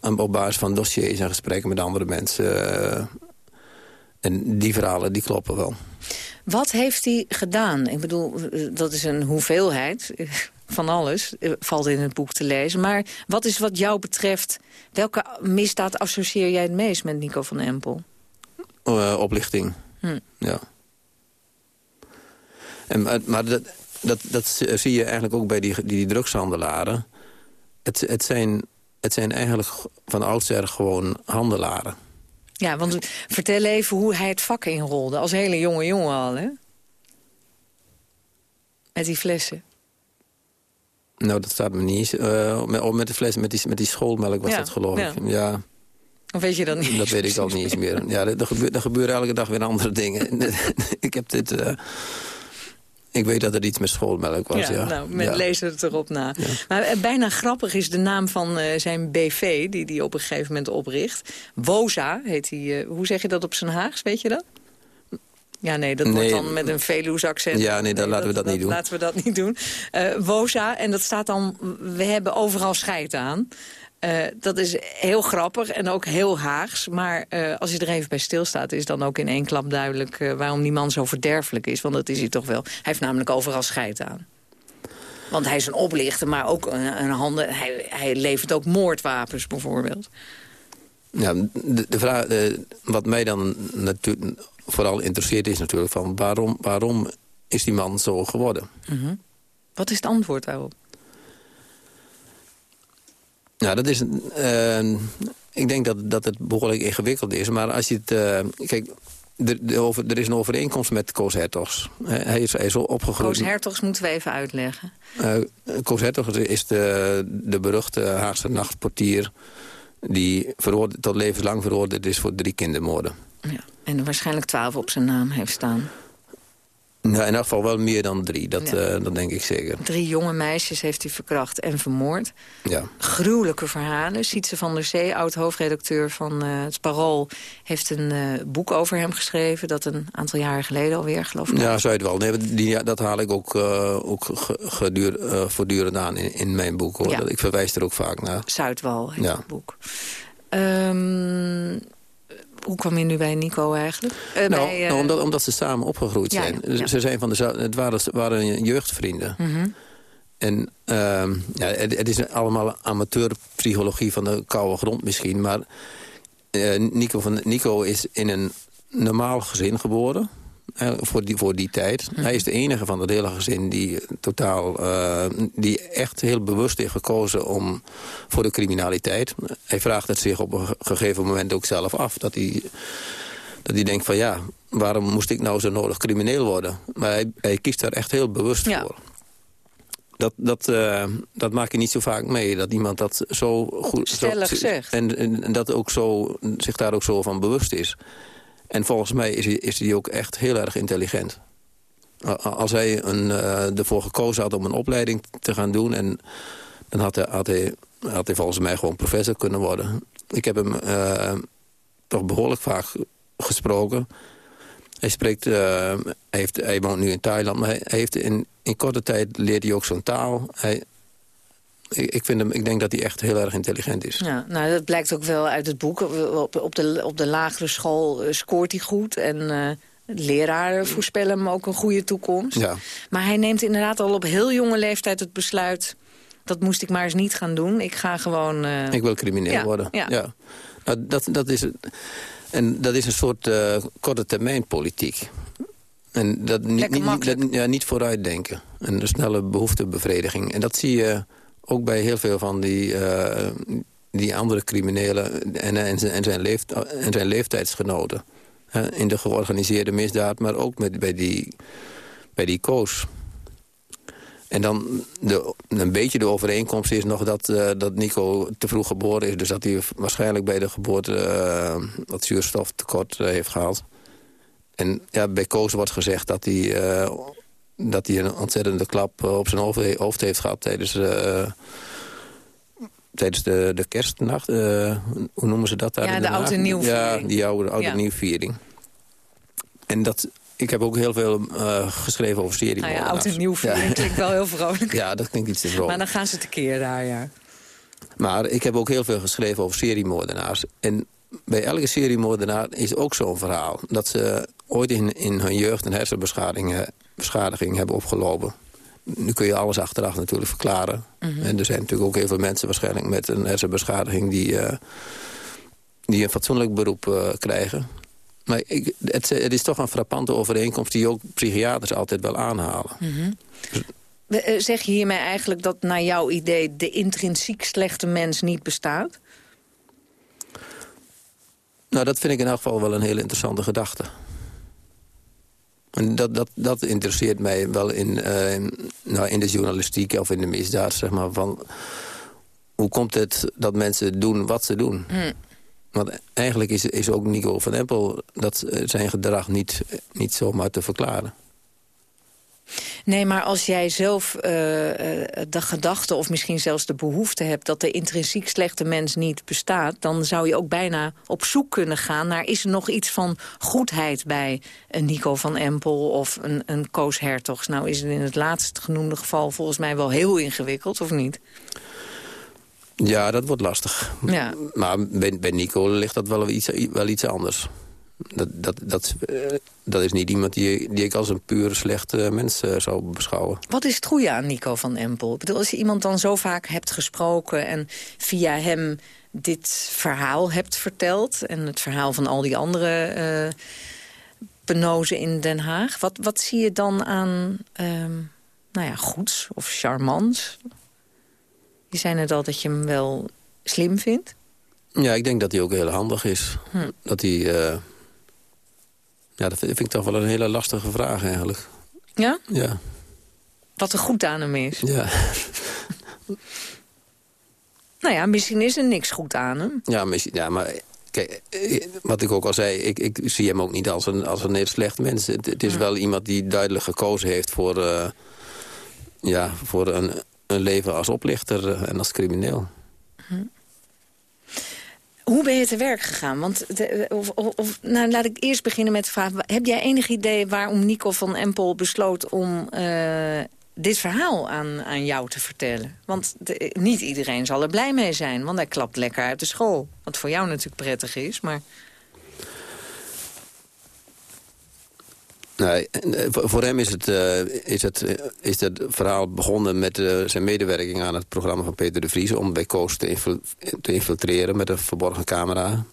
en op basis van dossiers en gesprekken met andere mensen. en die verhalen, die kloppen wel. Wat heeft hij gedaan? Ik bedoel, dat is een hoeveelheid van alles eh, valt in het boek te lezen. Maar wat is wat jou betreft... welke misdaad associeer jij het meest met Nico van Empel? Uh, oplichting, hm. ja. En, eh, maar dat, dat, dat zie je eigenlijk ook bij die, die drugshandelaren. Het, het, zijn, het zijn eigenlijk van oudsher gewoon handelaren. Ja, want vertel even hoe hij het vak inrolde. Als hele jonge jongen al, hè? Met die flessen. Nou, dat staat me niet. Uh, met, met de fles, met die, met die schoolmelk was dat geloof ik. Ja. Of weet je dat niet? Dat weet ik ook niet eens meer. Ja, er, gebeurt, er gebeuren elke dag weer andere dingen. ik heb dit... Uh, ik weet dat er iets met schoolmelk was, ja. ja. Nou, ja. lezen het erop na. Maar uh, bijna grappig is de naam van uh, zijn BV, die hij op een gegeven moment opricht. Woza heet hij. hoe zeg je dat op zijn Haags, weet je dat? Ja, nee, dat wordt dan met een Veluws accent. Ja, nee, dan laten we dat, niet doen. Laten we dat niet doen. Uh, Woza, en dat staat dan... We hebben overal scheid aan. Uh, dat is heel grappig en ook heel Haags. Maar uh, als je er even bij stilstaat... is dan ook in één klap duidelijk... waarom die man zo verderfelijk is. Want dat is hij toch wel. Hij heeft namelijk overal scheid aan. Want hij is een oplichter, maar ook een, een handen, hij, hij levert ook moordwapens bijvoorbeeld. Ja, de, de vraag, wat mij dan natuurlijk vooral interesseert is natuurlijk van waarom, waarom is die man zo geworden? Mhm. Wat is het antwoord daarop? Nou, dat is... Uh, ik denk dat, dat het behoorlijk ingewikkeld is. Maar als je het... Uh, kijk, er, over, er is een overeenkomst met Koos Hertogs. Hij is, hij is opgegroeid... Koos Hertogs moeten we even uitleggen. Uh, Koos Hertogs is de, de beruchte Haagse nachtportier... die tot levenslang veroordeeld is voor drie kindermoorden. Ja, en waarschijnlijk twaalf op zijn naam heeft staan. Nou, in elk geval wel meer dan drie, dat, ja. uh, dat denk ik zeker. Drie jonge meisjes heeft hij verkracht en vermoord. Ja. Gruwelijke verhalen. Sietse van der Zee, oud-hoofdredacteur van uh, het Parool... heeft een uh, boek over hem geschreven... dat een aantal jaren geleden alweer, geloof ik. Ja, zou je het wel. Nee, die, dat haal ik ook, ook geduur, voortdurend aan in, in mijn boek. Hoor. Ja. Ik verwijs er ook vaak naar. Zuidwal heet ja. het boek. Um, hoe kwam je nu bij Nico eigenlijk? Uh, nou, bij, uh... nou, omdat, omdat, ze samen opgegroeid ja, zijn. Ja. Ze zijn van de, het waren, waren jeugdvrienden. Mm -hmm. En uh, ja, het, het, is allemaal amateurpsychologie van de koude grond misschien. Maar uh, Nico, van, Nico is in een normaal gezin geboren voor, die, voor die tijd. Mhm. Hij is de enige van het hele gezin die totaal, uh, die echt heel bewust heeft gekozen om voor de criminaliteit. Hij vraagt het zich op een gegeven moment ook zelf af. Dat hij, dat hij denkt van ja, waarom moest ik nou zo nodig crimineel worden? Maar hij, hij kiest daar echt heel bewust ja. voor. Dat, dat, uh, dat maak je niet zo vaak mee. Dat iemand dat zo goed... Stellig zo, zegt. En, en, en, dat ook zo, zich daar ook zo van bewust is. En volgens mij is hij, ook echt heel erg intelligent. Als hij een, uh, ervoor gekozen had om een opleiding te gaan doen... En, dan had hij, volgens mij gewoon professor kunnen worden. Ik heb hem uh, toch behoorlijk vaak gesproken. Hij spreekt, uh, hij, heeft, hij woont nu in Thailand... maar heeft in, in korte tijd leert hij ook zo'n taal. Hij, ik, vind hem, ik denk dat hij echt heel erg intelligent is. Ja, nou, dat blijkt ook wel uit het boek. Op, op, de, op de lagere school scoort hij goed. En uh, leraren voorspellen hem ook een goede toekomst. Ja. Maar hij neemt inderdaad al op heel jonge leeftijd het besluit... dat moest ik maar eens niet gaan doen. Ik ga gewoon... Uh... Ik wil crimineel ja, worden. Ja. ja. Nou, dat, dat, is, en dat is een soort uh, korte termijn politiek. En dat niet, niet, dat, ja, niet vooruitdenken. En een snelle behoeftebevrediging. En dat zie je ook bij heel veel van die, uh, die andere criminelen en, en, en, zijn leeft, en zijn leeftijdsgenoten. Uh, in de georganiseerde misdaad, maar ook met, bij die, bij die koos. En dan de, een beetje de overeenkomst is nog dat, uh, dat Nico te vroeg geboren is. Dus dat hij waarschijnlijk bij de geboorte wat zuurstoftekort heeft gehad. En ja, bij Koos wordt gezegd dat hij dat hij een ontzettende klap op zijn hoofd heeft gehad tijdens, uh, tijdens de, de kerstnacht. Uh, hoe noemen ze dat daar? Ja, de oude nieuwviering. Ja, die oude, oude ja. nieuwviering. En dat, ik heb ook heel veel uh, geschreven over serie. Nou ja, oud en nieuwviering ja. klinkt wel heel vrolijk. Ja, dat klinkt iets te vrolijk. Maar dan gaan ze tekeer daar, ja. Maar ik heb ook heel veel geschreven over seriemoordenaars. En bij elke seriemoordenaar is ook zo'n verhaal. Dat ze ooit in, in hun jeugd een hersenbeschadiging beschadiging hebben opgelopen. Nu kun je alles achteraf natuurlijk verklaren. Mhm. Mm -hmm. En er zijn natuurlijk ook heel veel mensen waarschijnlijk met een hersenbeschadiging... die, uh, die een fatsoenlijk beroep uh, krijgen. Maar ik, het, het, is toch een frappante overeenkomst... die ook psychiaters altijd wel aanhalen. Mm -hmm. dus, zeg je hiermee eigenlijk dat naar jouw idee... de intrinsiek slechte mens niet bestaat? Nou, dat vind ik in elk geval wel een hele interessante gedachte. En dat, dat, dat interesseert mij wel in, uh, nou, in de journalistiek of in de misdaad. Zeg maar, van, hoe komt het dat mensen doen wat ze doen? Mm. Want eigenlijk is, is ook Nico van Empel dat zijn gedrag niet, niet zomaar te verklaren. Nee, maar als jij zelf uh, de gedachte of misschien zelfs de behoefte hebt... dat de intrinsiek slechte mens niet bestaat... dan zou je ook bijna op zoek kunnen gaan naar... is er nog iets van goedheid bij een Nico van Empel of een, een Koos Hertogs? Nou is het in het laatst genoemde geval volgens mij wel heel ingewikkeld, of niet? Ja, dat wordt lastig. Ja. Maar bij, bij Nico ligt dat wel iets, wel iets anders. Dat, dat, dat, eh, dat is niet iemand die, die ik als een puur slechte mens eh, zou beschouwen. Wat is het goede aan Nico van Empel? Ik bedoel, als je iemand dan zo vaak hebt gesproken... en via hem dit verhaal hebt verteld... en het verhaal van al die andere penozen in Den Haag... wat, wat zie je dan aan ehm, nou ja, goeds of charmants? Je zei net al dat je hem wel slim vindt. Ja, ik denk dat hij ook heel handig is. Hm. Dat hij... ja, dat vind ik toch wel een hele lastige vraag eigenlijk. Ja? Ja. Wat er goed aan hem is. Ja. Nou ja, misschien is er niks goed aan hem. Ja, misschien, ja maar kijk, eh, wat ik ook al zei, ik, ik zie hem ook niet als een, als een heel slecht mens. Het, het is wel iemand die duidelijk gekozen heeft voor, eh, ja, voor een, een leven als oplichter eh, en als crimineel. Hoe ben je te werk gegaan? Want of, of- nou, laat ik eerst beginnen met de vraag... heb jij enig idee waarom Nico van Empel besloot om eh, dit verhaal aan, aan jou te vertellen? Want de- niet iedereen zal er blij mee zijn, want hij klapt lekker uit de school. Wat voor jou natuurlijk prettig is, maar... Nee, eh, voor hem is het, eh, is, het, eh, is het verhaal begonnen met zijn medewerking aan het programma van Peter de Vries... om bij Koos te, infil- te infiltreren met een verborgen camera.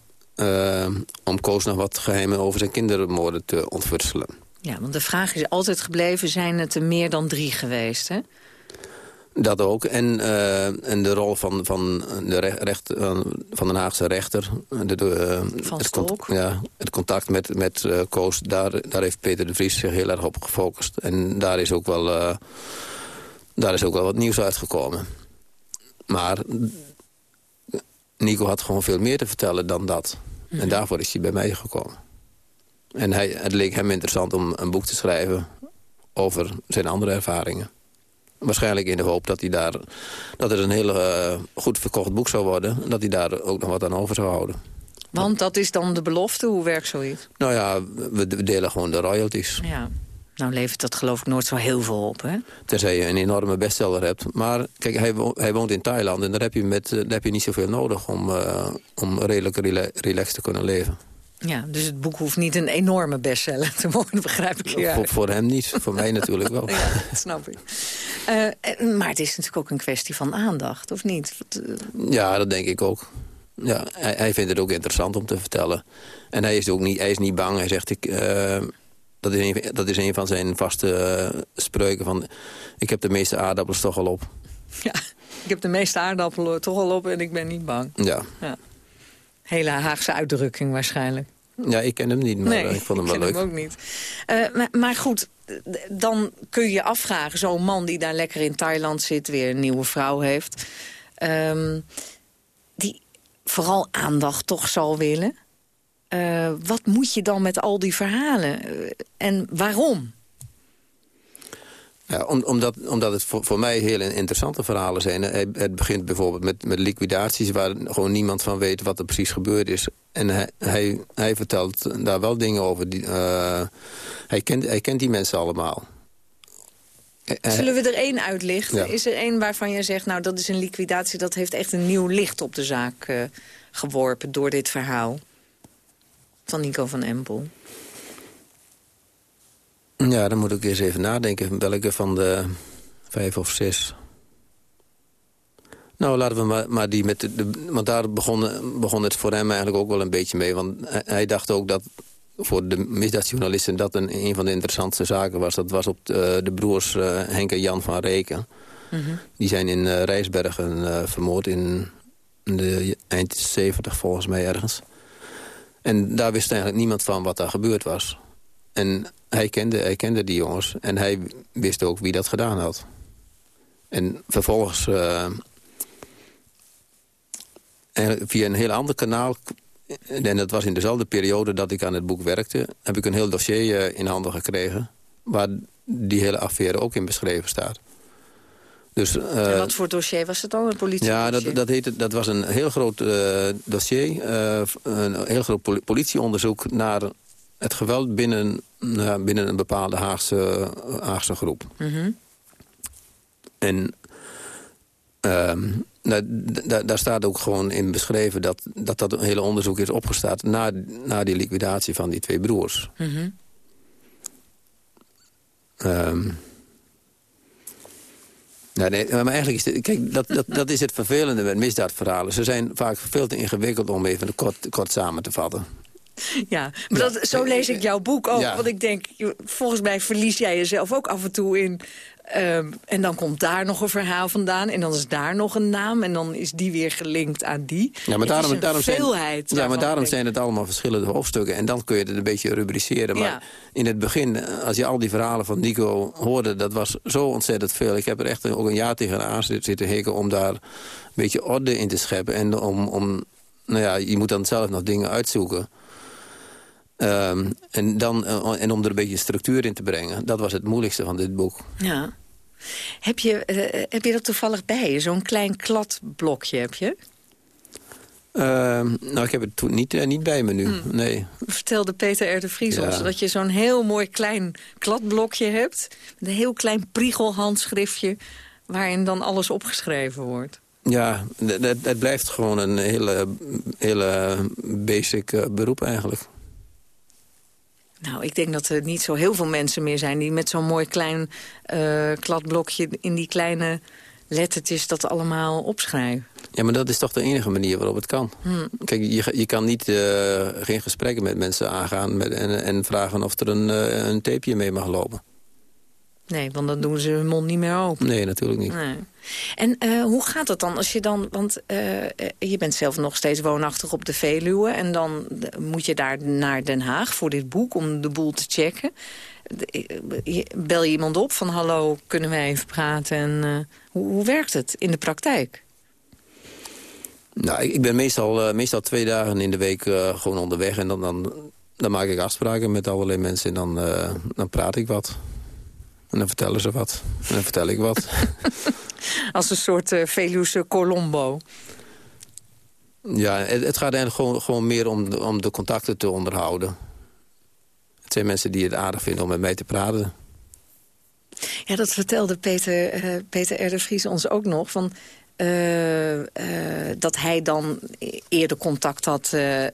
om Koos nog wat geheimen over zijn kindermoorden te ontfutselen. Ja, want de vraag is altijd gebleven, zijn het er meer dan drie geweest, hè? Dat ook. En, eh, en de rol van, van, de re- recht, eh, van de Haagse rechter. De, de, eh, Van het, cont- ja, het contact met, met eh, Koos, daar, daar heeft Peter de Vries zich heel erg op gefocust. En daar is ook wel, eh, daar is ook wel wat nieuws uitgekomen. Maar Nico had gewoon veel meer te vertellen dan dat. En daarvoor is hij bij mij gekomen. En hij, het leek hem interessant om een boek te schrijven over zijn andere ervaringen. Waarschijnlijk in de hoop dat, hij daar, dat het een heel eh, goed verkocht boek zou worden. En dat hij daar ook nog wat aan over zou houden. Want dat is dan de belofte, hoe werkt zoiets? Nou ja, we, delen gewoon de royalties. Ja. Nou levert dat geloof ik nooit zo heel veel op, hè? Tenzij je een enorme bestseller hebt. Maar kijk, hij, wo- hij woont in Thailand en daar heb je, met, eh, daar heb je niet zoveel nodig... om, eh, om redelijk rela relaxed te kunnen leven. Ja, dus het boek hoeft niet een enorme bestseller te worden, begrijp ik hier. Voor, voor hem niet, voor mij natuurlijk wel. Ja, dat snap ik. Eh, maar het is natuurlijk ook een kwestie van aandacht, of niet? Eh, Ja, dat denk ik ook. Ja, hij, hij vindt het ook interessant om te vertellen. En hij is ook niet, hij is niet bang. Hij zegt, ik, eh, dat, is een, dat is een van zijn vaste spreuken van... ik heb de meeste aardappels toch al op. ja, ik heb de meeste aardappelen toch al op en ik ben niet bang. Ja, Hele Haagse uitdrukking waarschijnlijk. ja ik ken hem niet, maar ik vond hem wel ken leuk. hem ook niet. Eh, maar, maar goed, dan kun je je afvragen... zo'n man die daar lekker in Thailand zit, weer een nieuwe vrouw heeft... ehm, die vooral aandacht toch zal willen. Eh, wat moet je dan met al die verhalen? Eh, en waarom? Ja, om, omdat, omdat het voor, voor mij hele interessante verhalen zijn. Het, begint bijvoorbeeld met, met liquidaties... waar gewoon niemand van weet wat er precies gebeurd is. En hij, hij, hij vertelt daar wel dingen over. Die, eh, hij, kent, hij kent die mensen allemaal. Zullen we er één uitlichten? Ja. Is er één waarvan je zegt, nou dat is een liquidatie... dat heeft echt een nieuw licht op de zaak eh, geworpen door dit verhaal? Van Nico van Empel. Ja, dan moet ik eens even nadenken. Welke van de vijf of zes? Nou, laten we maar, maar die met de, de- Want daar begon, begon het voor hem eigenlijk ook wel een beetje mee. Want hij, hij dacht ook dat voor de misdaadjournalisten... dat een, een van de interessantste zaken was. Dat was op de, de broers eh, Henk en Jan van Reken. Die zijn in eh, Rijsbergen eh, vermoord in de eind 70 volgens mij ergens. En daar wist eigenlijk niemand van wat daar gebeurd was. En hij kende, hij kende die jongens. En hij wist ook wie dat gedaan had. En vervolgens... eigenlijk via een heel ander kanaal... en dat was in dezelfde periode dat ik aan het boek werkte... heb ik een heel dossier eh, in handen gekregen... waar die hele affaire ook in beschreven staat. Dus, en wat voor dossier was het dan? Een politie ja, dat, dat, heette, dat was een heel groot dossier. een heel groot poli- politieonderzoek naar het geweld binnen, nou, binnen een bepaalde Haagse, Haagse groep. Mhm. En Ehm, nou, daar staat ook gewoon in beschreven dat dat, dat een hele onderzoek is opgestart... na, na die liquidatie van die twee broers. Mhm. Ehm, nou, nee, maar eigenlijk is het, kijk, dat, dat, dat is het vervelende met misdaadverhalen. Ze zijn vaak veel te ingewikkeld om even kort, kort samen te vatten. Ja, maar dat, zo lees ik jouw boek ook. Want ik denk, volgens mij verlies jij jezelf ook af en toe in... Um, en dan komt daar nog een verhaal vandaan. En dan is daar nog een naam. En dan is die weer gelinkt aan die. Ja, maar daarom, daarom, zijn, ja, maar daarom zijn het allemaal verschillende hoofdstukken. En dan kun je het een beetje rubriceren. Maar in het begin, als je al die verhalen van Nico hoorde... dat was zo ontzettend veel. Ik heb er echt ook een jaar tegen aan zitten hikken... om daar een beetje orde in te scheppen. En om, om nou ja, je moet dan zelf nog dingen uitzoeken. Um, en, dan, uh, en om er een beetje structuur in te brengen. Dat was het moeilijkste van dit boek. Ja. Heb je, uh, heb je dat toevallig bij je? Zo'n klein kladblokje heb je? Uh, nou, ik heb het toen niet, niet bij me nu, hmm. nee. Vertelde Peter R. de Vries ja. ons dat je zo'n heel mooi klein kladblokje hebt... met een heel klein priegelhandschriftje... waarin dan alles opgeschreven wordt. Ja, het blijft gewoon een hele, hele basic beroep eigenlijk. Nou, ik denk dat er niet zo heel veel mensen meer zijn... die met zo'n mooi klein uh, kladblokje in die kleine lettertjes dat allemaal opschrijven. Ja, maar dat is toch de enige manier waarop het kan. Hmm. Kijk, je, je kan niet, uh, geen gesprekken met mensen aangaan... Met, en, en vragen of er een, uh, een tapeje mee mag lopen. Nee, want dan doen ze hun mond niet meer open. Nee, natuurlijk niet. Nee. En uh, hoe gaat het dan als je dan... Want uh, je bent zelf nog steeds woonachtig op de Veluwe... en dan moet je daar naar Den Haag voor dit boek om de boel te checken. Bel je iemand op van hallo, kunnen wij even praten? En, uh, hoe, hoe werkt het in de praktijk? Nou, ik, ben meestal, meestal twee dagen in de week gewoon onderweg... en dan, dan, dan maak ik afspraken met allerlei mensen en dan, dan praat ik wat... En dan vertellen ze wat. En dan vertel ik wat. Als een soort uh, Veluwe Colombo. Ja, het, het, gaat eigenlijk gewoon, gewoon meer om de, om de contacten te onderhouden. Het zijn mensen die het aardig vinden om met mij te praten. Ja, dat vertelde Peter, uh, Peter R. de Vries ons ook nog. Van, uh, uh, dat hij dan eerder contact had uh,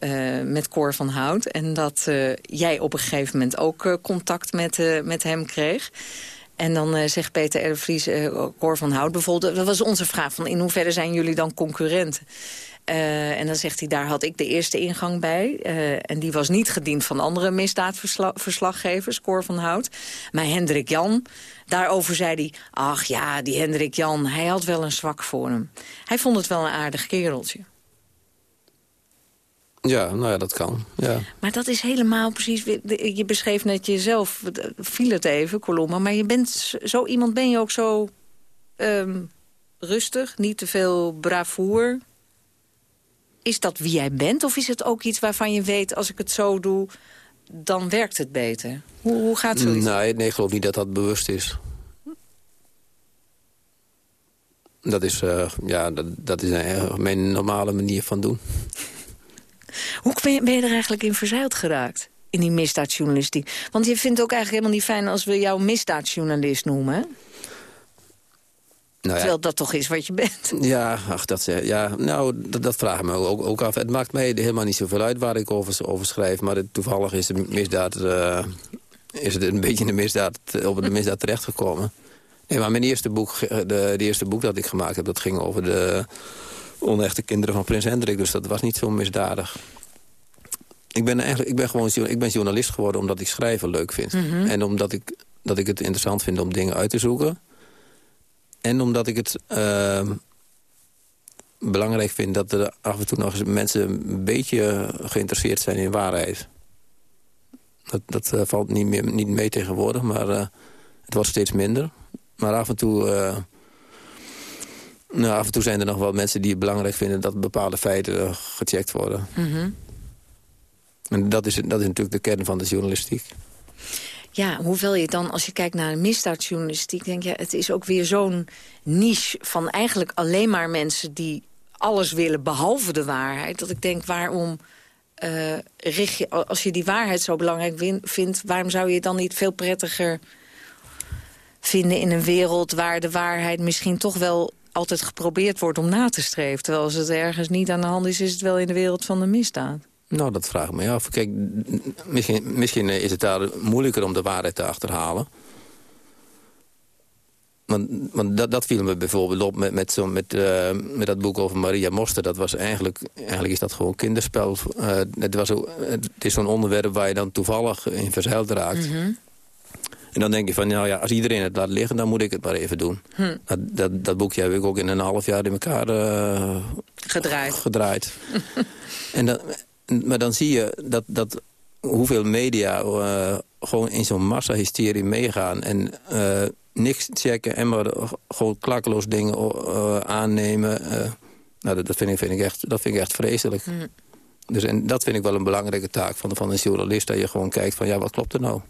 met Cor van Hout. En dat jij op een gegeven moment ook contact met, met hem kreeg. En dan zegt Peter R. Vries, Cor van Hout bijvoorbeeld... dat was onze vraag, van in hoeverre zijn jullie dan concurrenten? En dan zegt hij, daar had ik de eerste ingang bij. En die was niet gediend van andere misdaadverslaggevers, Cor van Hout. Maar Hendrik Jan, daarover zei hij... ach ja, die Hendrik Jan, hij had wel een zwak voor hem. Hij vond het wel een aardig kereltje. Ja, nou ja, dat kan. Ja. Maar dat is helemaal precies... Je beschreef net jezelf, viel het even, Colombo... maar je bent, zo iemand ben je ook zo um, rustig, niet te veel bravoer is dat wie jij bent? Of is het ook iets waarvan je weet, als ik het zo doe, dan werkt het beter? Hoe, hoe gaat zoiets? Nee, nee, ik geloof niet dat dat bewust is. Dat is, uh, ja, dat, dat is een, mijn normale manier van doen. Hoe ben je, ben je er eigenlijk in verzeild geraakt? In die misdaadjournalistiek? Want je vindt ook eigenlijk helemaal niet fijn als we jou misdaadjournalist noemen? Nou ja. Terwijl dat toch is wat je bent. Ja, ach, dat, ja nou, dat, dat vraag ik me ook, ook af. Het maakt mij helemaal niet zoveel uit waar ik over, over schrijf. Maar het, toevallig is, de misdaad, uh, is het een beetje de misdaad, op de misdaad terechtgekomen. Nee, maar mijn eerste boek, de, de, eerste boek dat ik gemaakt heb... dat ging over de onechte kinderen van prins Hendrik. Dus dat was niet zo misdadig. Ik ben, eigenlijk, ik ben gewoon ik ben journalist geworden omdat ik schrijven leuk vind. Mm -hmm. En omdat ik, dat ik het interessant vind om dingen uit te zoeken... En omdat ik het uh, belangrijk vind dat er af en toe nog eens mensen een beetje geïnteresseerd zijn in waarheid. Dat, dat uh, valt niet, meer, niet mee tegenwoordig, maar uh, het wordt steeds minder. Maar af en toe... Uh, nou, af en toe zijn er nog wel mensen die het belangrijk vinden... dat bepaalde feiten gecheckt worden. Mm -hmm. En dat is, dat is natuurlijk de kern van de journalistiek. Ja, hoewel je dan, als je kijkt naar misdaadjournalistiek... denk je, het is ook weer zo'n niche van eigenlijk alleen maar mensen... die alles willen behalve de waarheid. Dat ik denk, waarom uh, richt je... als je die waarheid zo belangrijk vindt... waarom zou je dan niet veel prettiger vinden in een wereld... waar de waarheid misschien toch wel altijd geprobeerd wordt om na te streven. Terwijl als het ergens niet aan de hand is, is het wel in de wereld van de misdaad. Nou, dat vraag ik me af. Kijk, misschien, misschien is het daar moeilijker om de waarheid te achterhalen. Want, want dat, dat viel me bijvoorbeeld op met, met, zo, met, uh, met dat boek over Maria Moster. Dat was eigenlijk, eigenlijk is dat gewoon kinderspel. Uh, het, was het is zo'n onderwerp waar je dan toevallig in verzeild raakt. Mhm. En dan denk je van, nou ja, als iedereen het laat liggen, dan moet ik het maar even doen. Hm. Dat, dat, dat, boekje heb ik ook in een half jaar in elkaar uh, gedraaid. gedraaid. en dan, maar dan zie je dat, dat hoeveel media uh, gewoon in zo'n massahysterie meegaan. En uh, niks checken en maar gewoon klakkeloos dingen uh, aannemen. nou, dat, dat, vind ik, vind ik echt, dat vind ik echt vreselijk. Mm. Dus, en dat vind ik wel een belangrijke taak van, van een journalist. Dat je gewoon kijkt van, ja, wat klopt er nou?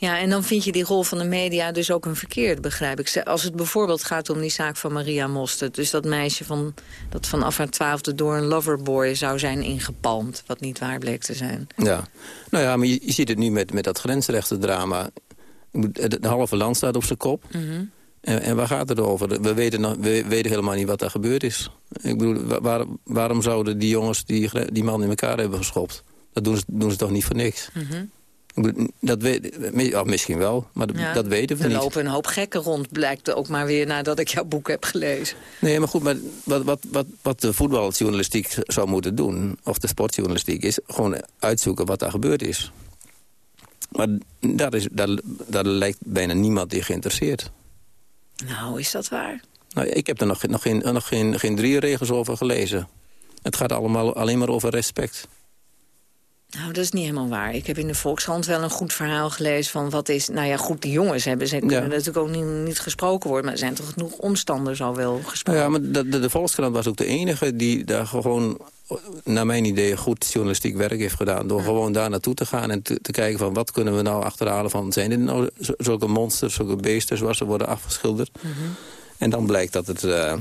Ja, en dan vind je die rol van de media dus ook een verkeerde, begrijp ik. Als het bijvoorbeeld gaat om die zaak van Maria Mostert... dus dat meisje van, dat vanaf haar twaalfde door een loverboy zou zijn ingepalmd... wat niet waar bleek te zijn. Ja, nou ja, maar je, je ziet het nu met, met dat grensrechtendrama. De halve land staat op zijn kop. Mm -hmm. en, en, waar gaat het over? We weten, we weten helemaal niet wat daar gebeurd is. Ik bedoel, waar, waarom zouden die jongens die, die man in elkaar hebben geschopt? Dat doen ze, doen ze toch niet voor niks? Mm -hmm. Dat weet, oh, misschien wel, maar ja, dat weten we er niet. Er lopen een hoop gekken rond, blijkt ook maar weer nadat ik jouw boek heb gelezen. Nee, maar goed, maar wat, wat, wat, wat de voetbaljournalistiek zou moeten doen... of de sportjournalistiek, is gewoon uitzoeken wat daar gebeurd is. Maar daar, is, daar, daar lijkt bijna niemand in geïnteresseerd. Nou, is dat waar? Nou, ik heb er nog, nog, geen, nog geen, geen drie regels over gelezen. Het gaat allemaal alleen maar over respect. Nou, dat is niet helemaal waar. Ik heb in de Volkskrant wel een goed verhaal gelezen van wat is... Nou ja, goed, die jongens hebben, ze kunnen Ja. natuurlijk ook niet, niet gesproken worden... maar er zijn toch genoeg omstanders al wel gesproken. Nou ja, maar de, de, de Volkskrant was ook de enige die daar gewoon... naar mijn idee goed journalistiek werk heeft gedaan. Door gewoon daar naartoe te gaan en te, te kijken van... wat kunnen we nou achterhalen van... zijn dit nou zulke monsters, zulke beesten zoals ze worden afgeschilderd? Mhm. En dan blijkt dat het eh,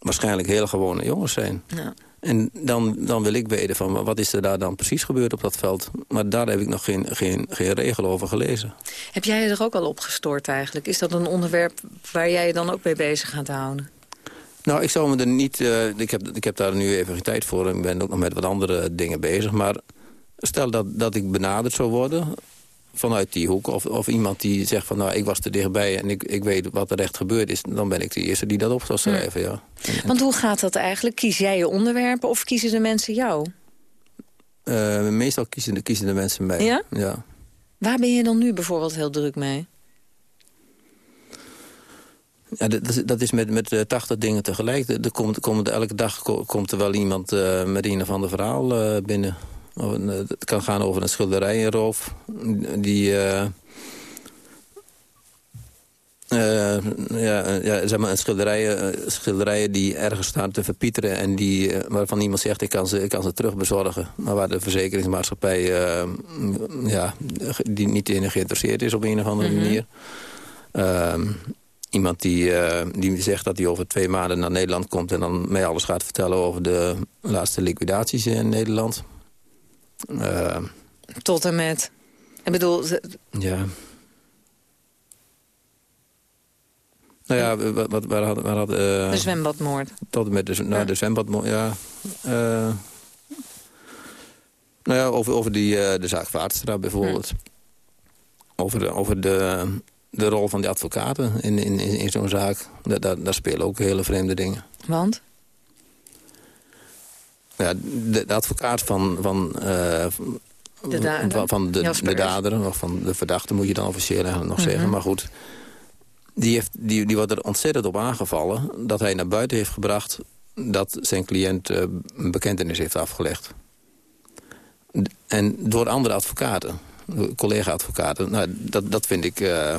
waarschijnlijk hele gewone jongens zijn. Ja. En dan, dan wil ik weten van wat is er daar dan precies gebeurd op dat veld. Maar daar heb ik nog geen, geen, geen regel over gelezen. Heb jij je er ook al op gestort eigenlijk? Is dat een onderwerp waar jij je dan ook mee bezig gaat houden? Nou, ik zou me er niet... eh, ik, heb, ik heb daar nu even geen tijd voor. en Ik ben ook nog met wat andere dingen bezig. Maar stel dat, dat ik benaderd zou worden vanuit die hoek. Of, of iemand die zegt van nou, ik was er dichtbij en ik, ik weet wat er echt gebeurd is. Dan ben ik de eerste die dat op zal schrijven, ja. Want hoe gaat dat eigenlijk? Kies jij je onderwerpen of kiezen de mensen jou? Eh, meestal kiezen de, kiezen de mensen mij. Ja? Ja. Waar ben je dan nu bijvoorbeeld heel druk mee? Ja, dat, is- dat is met, met eh, 80 dingen tegelijk. Er, komt, komt, elke dag ko- komt er wel iemand eh, met een of ander verhaal eh, binnen. Eh, Het kan gaan over een schilderijenroof. Die... eh, eh, ja, ja, zeg maar, een schilderijen, schilderijen die ergens staan te verpieteren... en die, waarvan iemand zegt, ik kan, ze, ik kan ze terug bezorgen. Maar waar de verzekeringsmaatschappij mm, ja, die niet in geïnteresseerd is op een of andere Mhm. manier. Ehm, iemand die, die zegt dat hij over twee maanden naar Nederland komt... en dan mij alles gaat vertellen over de laatste liquidaties in Nederland. Ehm, Tot en met... Ik bedoel, ze- ja. Nou ja, wat, wat, waar hadden... Waar hadden eh, de zwembadmoord. tot en met de, nou, de zwembad, ja. Eh, nou ja, over, over die, eh, de zaak Vaartstra bijvoorbeeld. Over, de, over de, de rol van die advocaten in, in, in, in zo'n zaak. Da, daar, daar spelen ook hele vreemde dingen. Want? Ja, de, de advocaat van, van, eh, De dader? van, de, de dader, of van de verdachte moet je dan officieel nog Mhm. zeggen. Maar goed, die, heeft, die, die wordt er ontzettend op aangevallen... dat hij naar buiten heeft gebracht dat zijn cliënt eh, een bekentenis heeft afgelegd. En door andere advocaten, collega-advocaten. Nou, dat, dat vind ik... eh,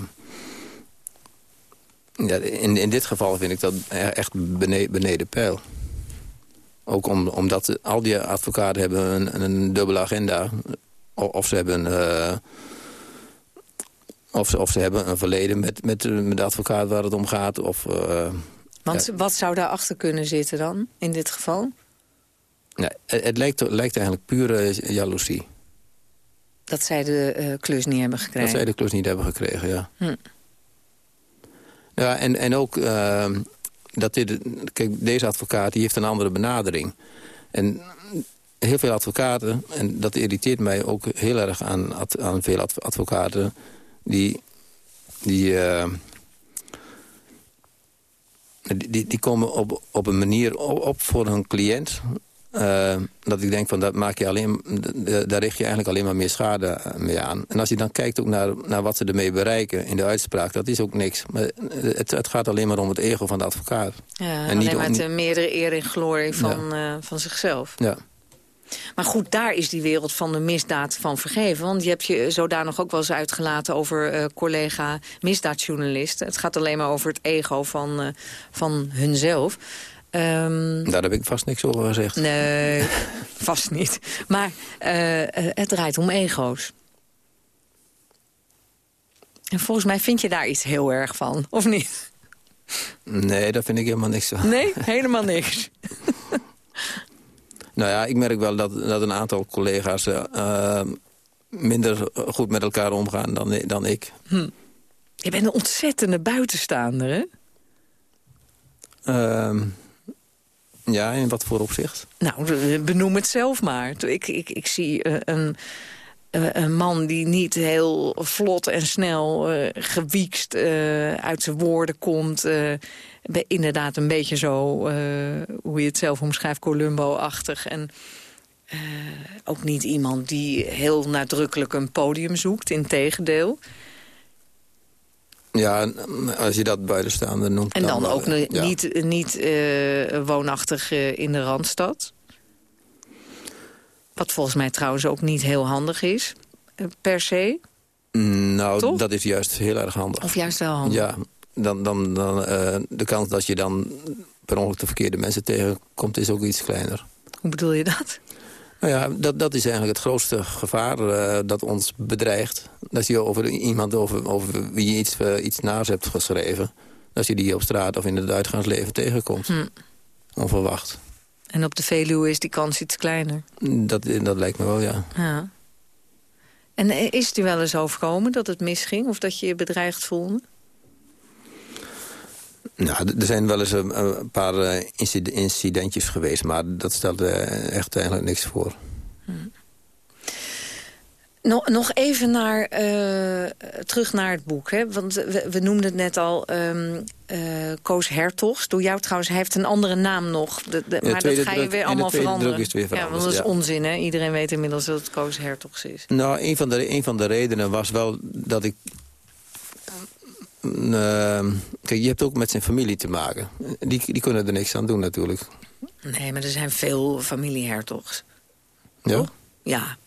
ja, in, in dit geval vind ik dat e- echt beneden, beneden peil. Ook om, omdat al die advocaten hebben een, een dubbele agenda. Of ze hebben... eh, of ze, of ze hebben een verleden met, met, de- met de advocaat waar het om gaat. Of, eh, Want ja, wat zou daarachter kunnen zitten dan, in dit geval? ja, het, het lijkt, lijkt eigenlijk pure jaloezie. Dat zij de eh, klus niet hebben gekregen. Dat zij de klus niet hebben gekregen, ja. Hm. Ja, en, en ook... dat dit, kijk, deze advocaat die heeft een andere benadering. En heel veel advocaten, en dat irriteert mij ook heel erg aan, aan veel advocaten... die, die, die, die, komen op, op een manier op voor hun cliënt... Uh, dat ik denk van dat maak je alleen, daar richt je eigenlijk alleen maar meer schade mee aan. En als je dan kijkt ook naar, naar wat ze ermee bereiken in de uitspraak, dat is ook niks. Maar het, het gaat alleen maar om het ego van de advocaat. Ja, en niet alleen maar om, meerdere eer en glorie van, ja. uh, van zichzelf. Ja. Maar goed, daar is die wereld van de misdaad van vergeven. Want je hebt je zodanig ook wel eens uitgelaten over uh, collega misdaadjournalisten. Het gaat alleen maar over het ego van, uh, van hunzelf. Um, Daar heb ik vast niks over gezegd. Nee, vast niet. Maar uh, het draait om ego's. En volgens mij vind je daar iets heel erg van, of niet? Nee, daar vind ik helemaal niks van. Nee, helemaal niks. nou ja, ik merk wel dat, dat een aantal collega's... Uh, minder goed met elkaar omgaan dan, dan ik. Hm. Je bent een ontzettende buitenstaander, hè? Uh, ja, in wat voor opzicht? Nou, benoem het zelf maar. Ik, ik, ik zie eh, een, eh, een man die niet heel vlot en snel uh, gewiekst uit zijn woorden komt. inderdaad een beetje zo, hoe je het zelf omschrijft, Columbo-achtig. En ook niet iemand die heel nadrukkelijk een podium zoekt, in tegendeel. Ja, als je dat buitenstaande noemt. En dan, ook niet, niet uh, woonachtig uh, in de Randstad. Wat volgens mij trouwens ook niet heel handig is, per se. Nou, Toch? dat is juist heel erg handig. Of juist wel handig. Ja, dan, dan, dan, de kans dat je dan per ongeluk de verkeerde mensen tegenkomt... is ook iets kleiner. Hoe bedoel je dat? Nou ja, dat, dat is eigenlijk het grootste gevaar uh, dat ons bedreigt. Dat je over iemand over, over wie je iets, uh, iets naars hebt geschreven... dat je die op straat of in het uitgaansleven tegenkomt. Hm. Onverwacht. En op de Veluwe is die kans iets kleiner? Dat, dat lijkt me wel, ja. ja. En is het u wel eens overkomen dat het misging? Of dat je je bedreigd voelde? Nou, er zijn wel eens een, een paar uh, incidentjes geweest... maar dat stelde echt eigenlijk niks voor. Hmm. Nog, nog even naar, uh, terug naar het boek. Hè? Want we, we noemden het net al, um, uh, Koos Hertogs. Door jou trouwens, hij heeft een andere naam nog. De, de, maar dat ga je weer allemaal veranderen. Is weer ja, want dat is ja. onzin, hè? Iedereen weet inmiddels dat het Koos Hertogs is. Nou, een van de, een van de redenen was wel dat ik kijk, je hebt ook met zijn familie te maken. Die, die kunnen er niks aan doen natuurlijk. Nee, maar er zijn veel familiehertogs. Ja? Ja.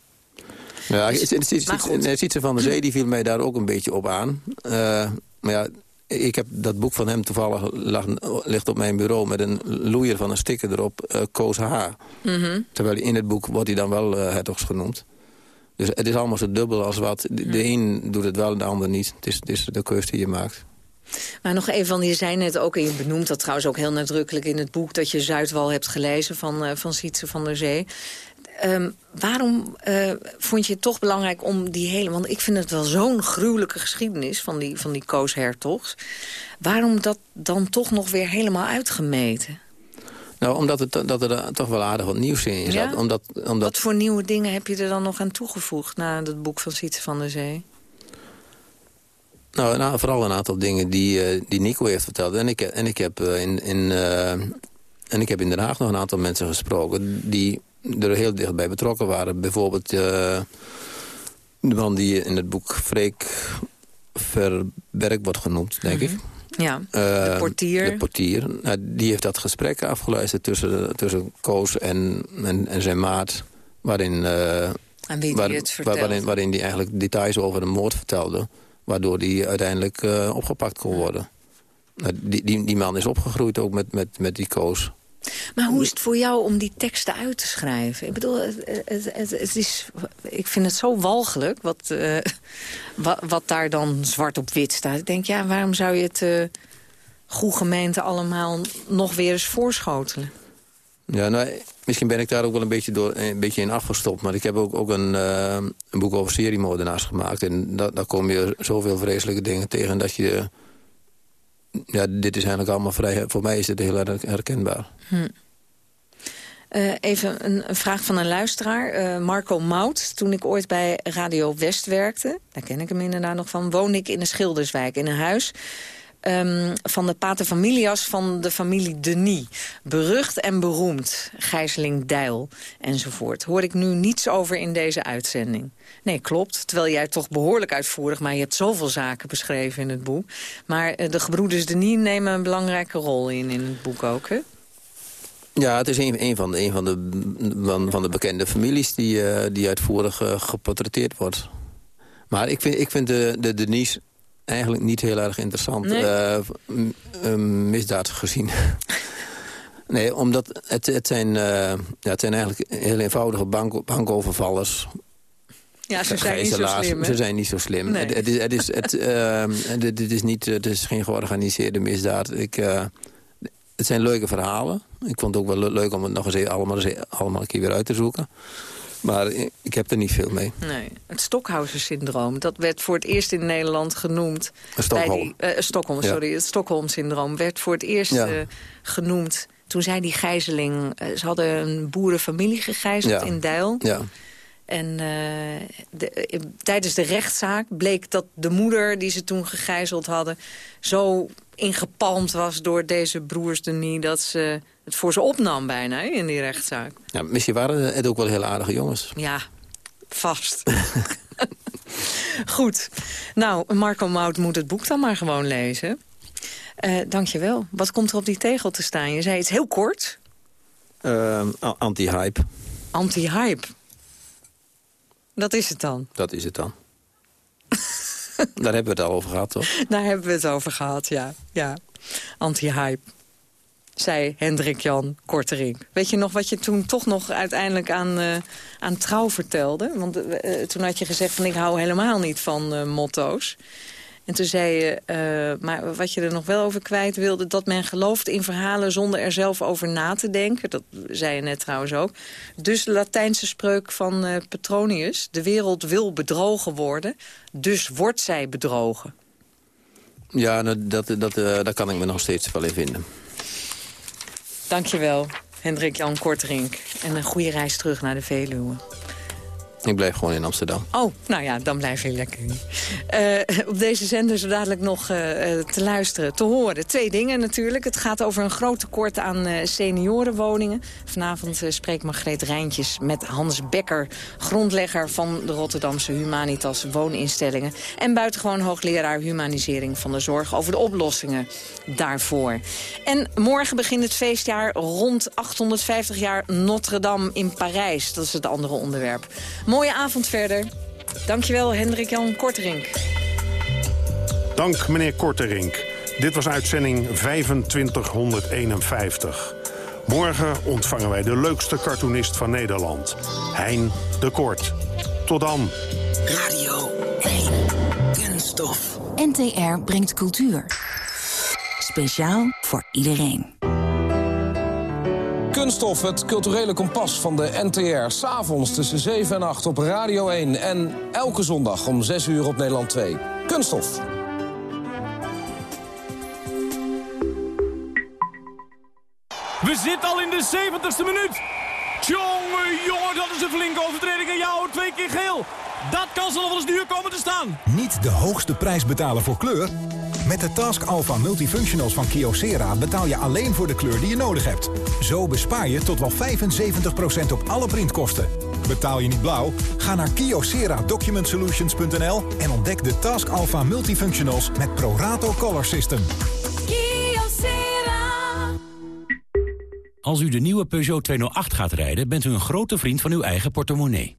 Ja, dus, Sietse van der Zee die viel mij daar ook een beetje op aan. Uh, maar ja, ik heb dat boek van hem toevallig lag, ligt op mijn bureau... met een loeier van een sticker erop, uh, Koos H. Mm -hmm. Terwijl in het boek wordt hij dan wel uh, hertogs genoemd. Dus het is allemaal zo dubbel als wat. De, de een doet het wel, de ander niet. Het is, het is de keuze die je maakt. Maar nog even, van je zei net ook, en je benoemt dat trouwens ook heel nadrukkelijk in het boek... dat je Zuidwal hebt gelezen van, uh, van Sietse van der Zee. Um, waarom uh, vond je het toch belangrijk om die hele... want ik vind het wel zo'n gruwelijke geschiedenis van die, van die Koos Hertogs. Waarom dat dan toch nog weer helemaal uitgemeten? Nou, omdat het, dat er toch wel aardig wat nieuws in zat. Ja? Omdat, omdat... Wat voor nieuwe dingen heb je er dan nog aan toegevoegd... na het boek van Sietse van der Zee? Nou, nou, vooral een aantal dingen die, uh, die Nico heeft verteld. En ik, en ik heb uh, in... in uh, en ik heb in Den Haag nog een aantal mensen gesproken... die er heel dichtbij betrokken waren. Bijvoorbeeld de man die in het boek Freek Verberg wordt genoemd, denk mm -hmm. ik. Ja, de portier. De portier. Nou, die heeft dat gesprek afgeluisterd tussen, tussen Koos en, en, en zijn maat. Waarin, en wie waar, het waar, waarin, waarin die eigenlijk details over een moord vertelde. Waardoor die uiteindelijk uh, opgepakt kon worden. Nou, die, die, die man is opgegroeid ook met, met, met die Koos. Maar hoe is het voor jou om die teksten uit te schrijven? Ik bedoel, het, het, het is, ik vind het zo walgelijk wat, uh, wat, wat, daar dan zwart op wit staat. Ik denk, ja, waarom zou je het uh, goed gemeente allemaal nog weer eens voorschotelen? Ja, nou, misschien ben ik daar ook wel een beetje, door, een beetje in afgestopt. Maar ik heb ook, ook een, uh, een boek over seriemoordenaars gemaakt. En da daar kom je zoveel vreselijke dingen tegen dat je ja, dit is eigenlijk allemaal vrij... Voor mij is het heel erg herkenbaar. Hm. Uh, even een, vraag van een luisteraar. Uh, Marco Mout. Toen ik ooit bij Radio West werkte... daar ken ik hem inderdaad nog van... woonde ik in een Schilderswijk in een huis... Um, van de paterfamilias van de familie Denis. Berucht en beroemd. Gijzeling Dijl enzovoort. Hoor ik nu niets over in deze uitzending. Nee, klopt. Terwijl jij toch behoorlijk uitvoerig... maar je hebt zoveel zaken beschreven in het boek. Maar uh, de gebroeders Denis nemen een belangrijke rol in, in het boek ook, hè? Ja, het is een, een, van, de, een van, de, van, van de bekende families die, uh, die uitvoerig uh, wordt. Maar ik vind, ik vind de, de Denise eigenlijk niet heel erg interessant. Nee. Uh, misdaad gezien. nee, omdat het, het, zijn, ja, het zijn eigenlijk heel eenvoudige bank, bankovervallers. Ja, ze zijn niet zo slim. Ze zijn niet zo slim. Nee. Het, het, is, het, is, het, dit is niet, het is geen georganiseerde misdaad. Ik het zijn leuke verhalen. Ik vond het ook wel leuk om het nog eens allemaal, allemaal een keer weer uit te zoeken. Maar ik heb er niet veel mee. Nee, het Stockhausen-syndroom, dat werd voor het eerst in Nederland genoemd. Stockholm. Die, uh, Stockholm, sorry. Het Stockholm-syndroom werd voor het eerst ja. uh, genoemd. Toen zei die gijzeling... Uh, ze hadden een boerenfamilie gegijzeld ja. in Deil. Ja. En de, tijdens de rechtszaak bleek dat de moeder die ze toen gegijzeld hadden... zo ingepalmd was door deze broers Denis... dat ze het voor ze opnam bijna in die rechtszaak. Ja, misschien waren het ook wel heel aardige jongens. Ja, vast. Goed. Nou, Marco Mout moet het boek dan maar gewoon lezen. Uh, Dank je wel. Wat komt er op die tegel te staan? Je zei iets heel kort. Uh, Anti-hype. Anti-hype. Dat is het dan? Dat is het dan. Daar hebben we het al over gehad, toch? Daar hebben we het over gehad, ja. ja. Anti-hype, zei Hendrik Jan Kortering. Weet je nog wat je toen toch nog uiteindelijk aan, uh, aan trouw vertelde? Want uh, toen had je gezegd van ik hou helemaal niet van motto's. En toen zei je, maar wat je er nog wel over kwijt wilde... dat men gelooft in verhalen zonder er zelf over na te denken. Dat zei je net trouwens ook. Dus de Latijnse spreuk van Petronius... de wereld wil bedrogen worden, dus wordt zij bedrogen. Ja, dat, dat, uh, daar kan ik me nog steeds wel in vinden. Dankjewel, Hendrik Jan Korterink. En een goede reis terug naar de Veluwe. Ik blijf gewoon in Amsterdam. Oh, nou ja, dan blijf je lekker uh, op deze zender zo dadelijk nog uh, te luisteren, te horen. Twee dingen natuurlijk. Het gaat over een groot tekort aan seniorenwoningen. Vanavond spreekt Margreet Rijntjes met Hans Becker... grondlegger van de Rotterdamse Humanitas wooninstellingen... en buitengewoon hoogleraar humanisering van de zorg... over de oplossingen daarvoor. En morgen begint het feestjaar rond 850 jaar Notre-Dame in Parijs. Dat is het andere onderwerp. Mooie avond verder. Dankjewel, Hendrik Jan Korterink. Dank, meneer Korterink. Dit was uitzending 2551. Morgen ontvangen wij de leukste cartoonist van Nederland. Hein de Kort. Tot dan. Radio 1. Kunststof. NTR brengt cultuur. Speciaal voor iedereen. Kunststof, het culturele kompas van de NTR. S'avonds tussen 7 en 8 op Radio 1. En elke zondag om 6 uur op Nederland 2. Kunststof. We zitten al in de 70ste minuut. Jongen, dat is een flinke overtreding. En jou, twee keer geel. Dat kan zo nog wel eens duur komen te staan. Niet de hoogste prijs betalen voor kleur? Met de Task Alpha Multifunctionals van Kyocera betaal je alleen voor de kleur die je nodig hebt. Zo bespaar je tot wel 75% op alle printkosten. Betaal je niet blauw? Ga naar kyocera-document-solutions.nl en ontdek de Task Alpha Multifunctionals met ProRato Color System. Als u de nieuwe Peugeot 208 gaat rijden, bent u een grote vriend van uw eigen portemonnee.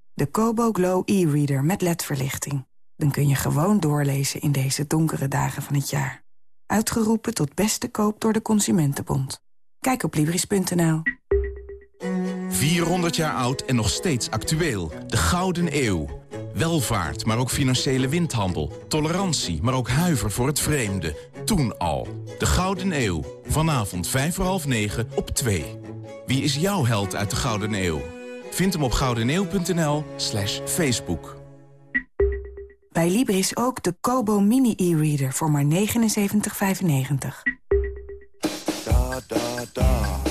De Kobo Glow e-reader met ledverlichting. Dan kun je gewoon doorlezen in deze donkere dagen van het jaar. Uitgeroepen tot beste koop door de Consumentenbond. Kijk op Libris.nl. 400 jaar oud en nog steeds actueel. De Gouden Eeuw. Welvaart, maar ook financiële windhandel. Tolerantie, maar ook huiver voor het vreemde. Toen al. De Gouden Eeuw. Vanavond 5 voor half 9 op 2. Wie is jouw held uit de Gouden Eeuw? Vind hem op goudeneeuw.nl slash Facebook. Bij Libris ook de Kobo Mini e-reader voor maar 79,95. Da da da. Da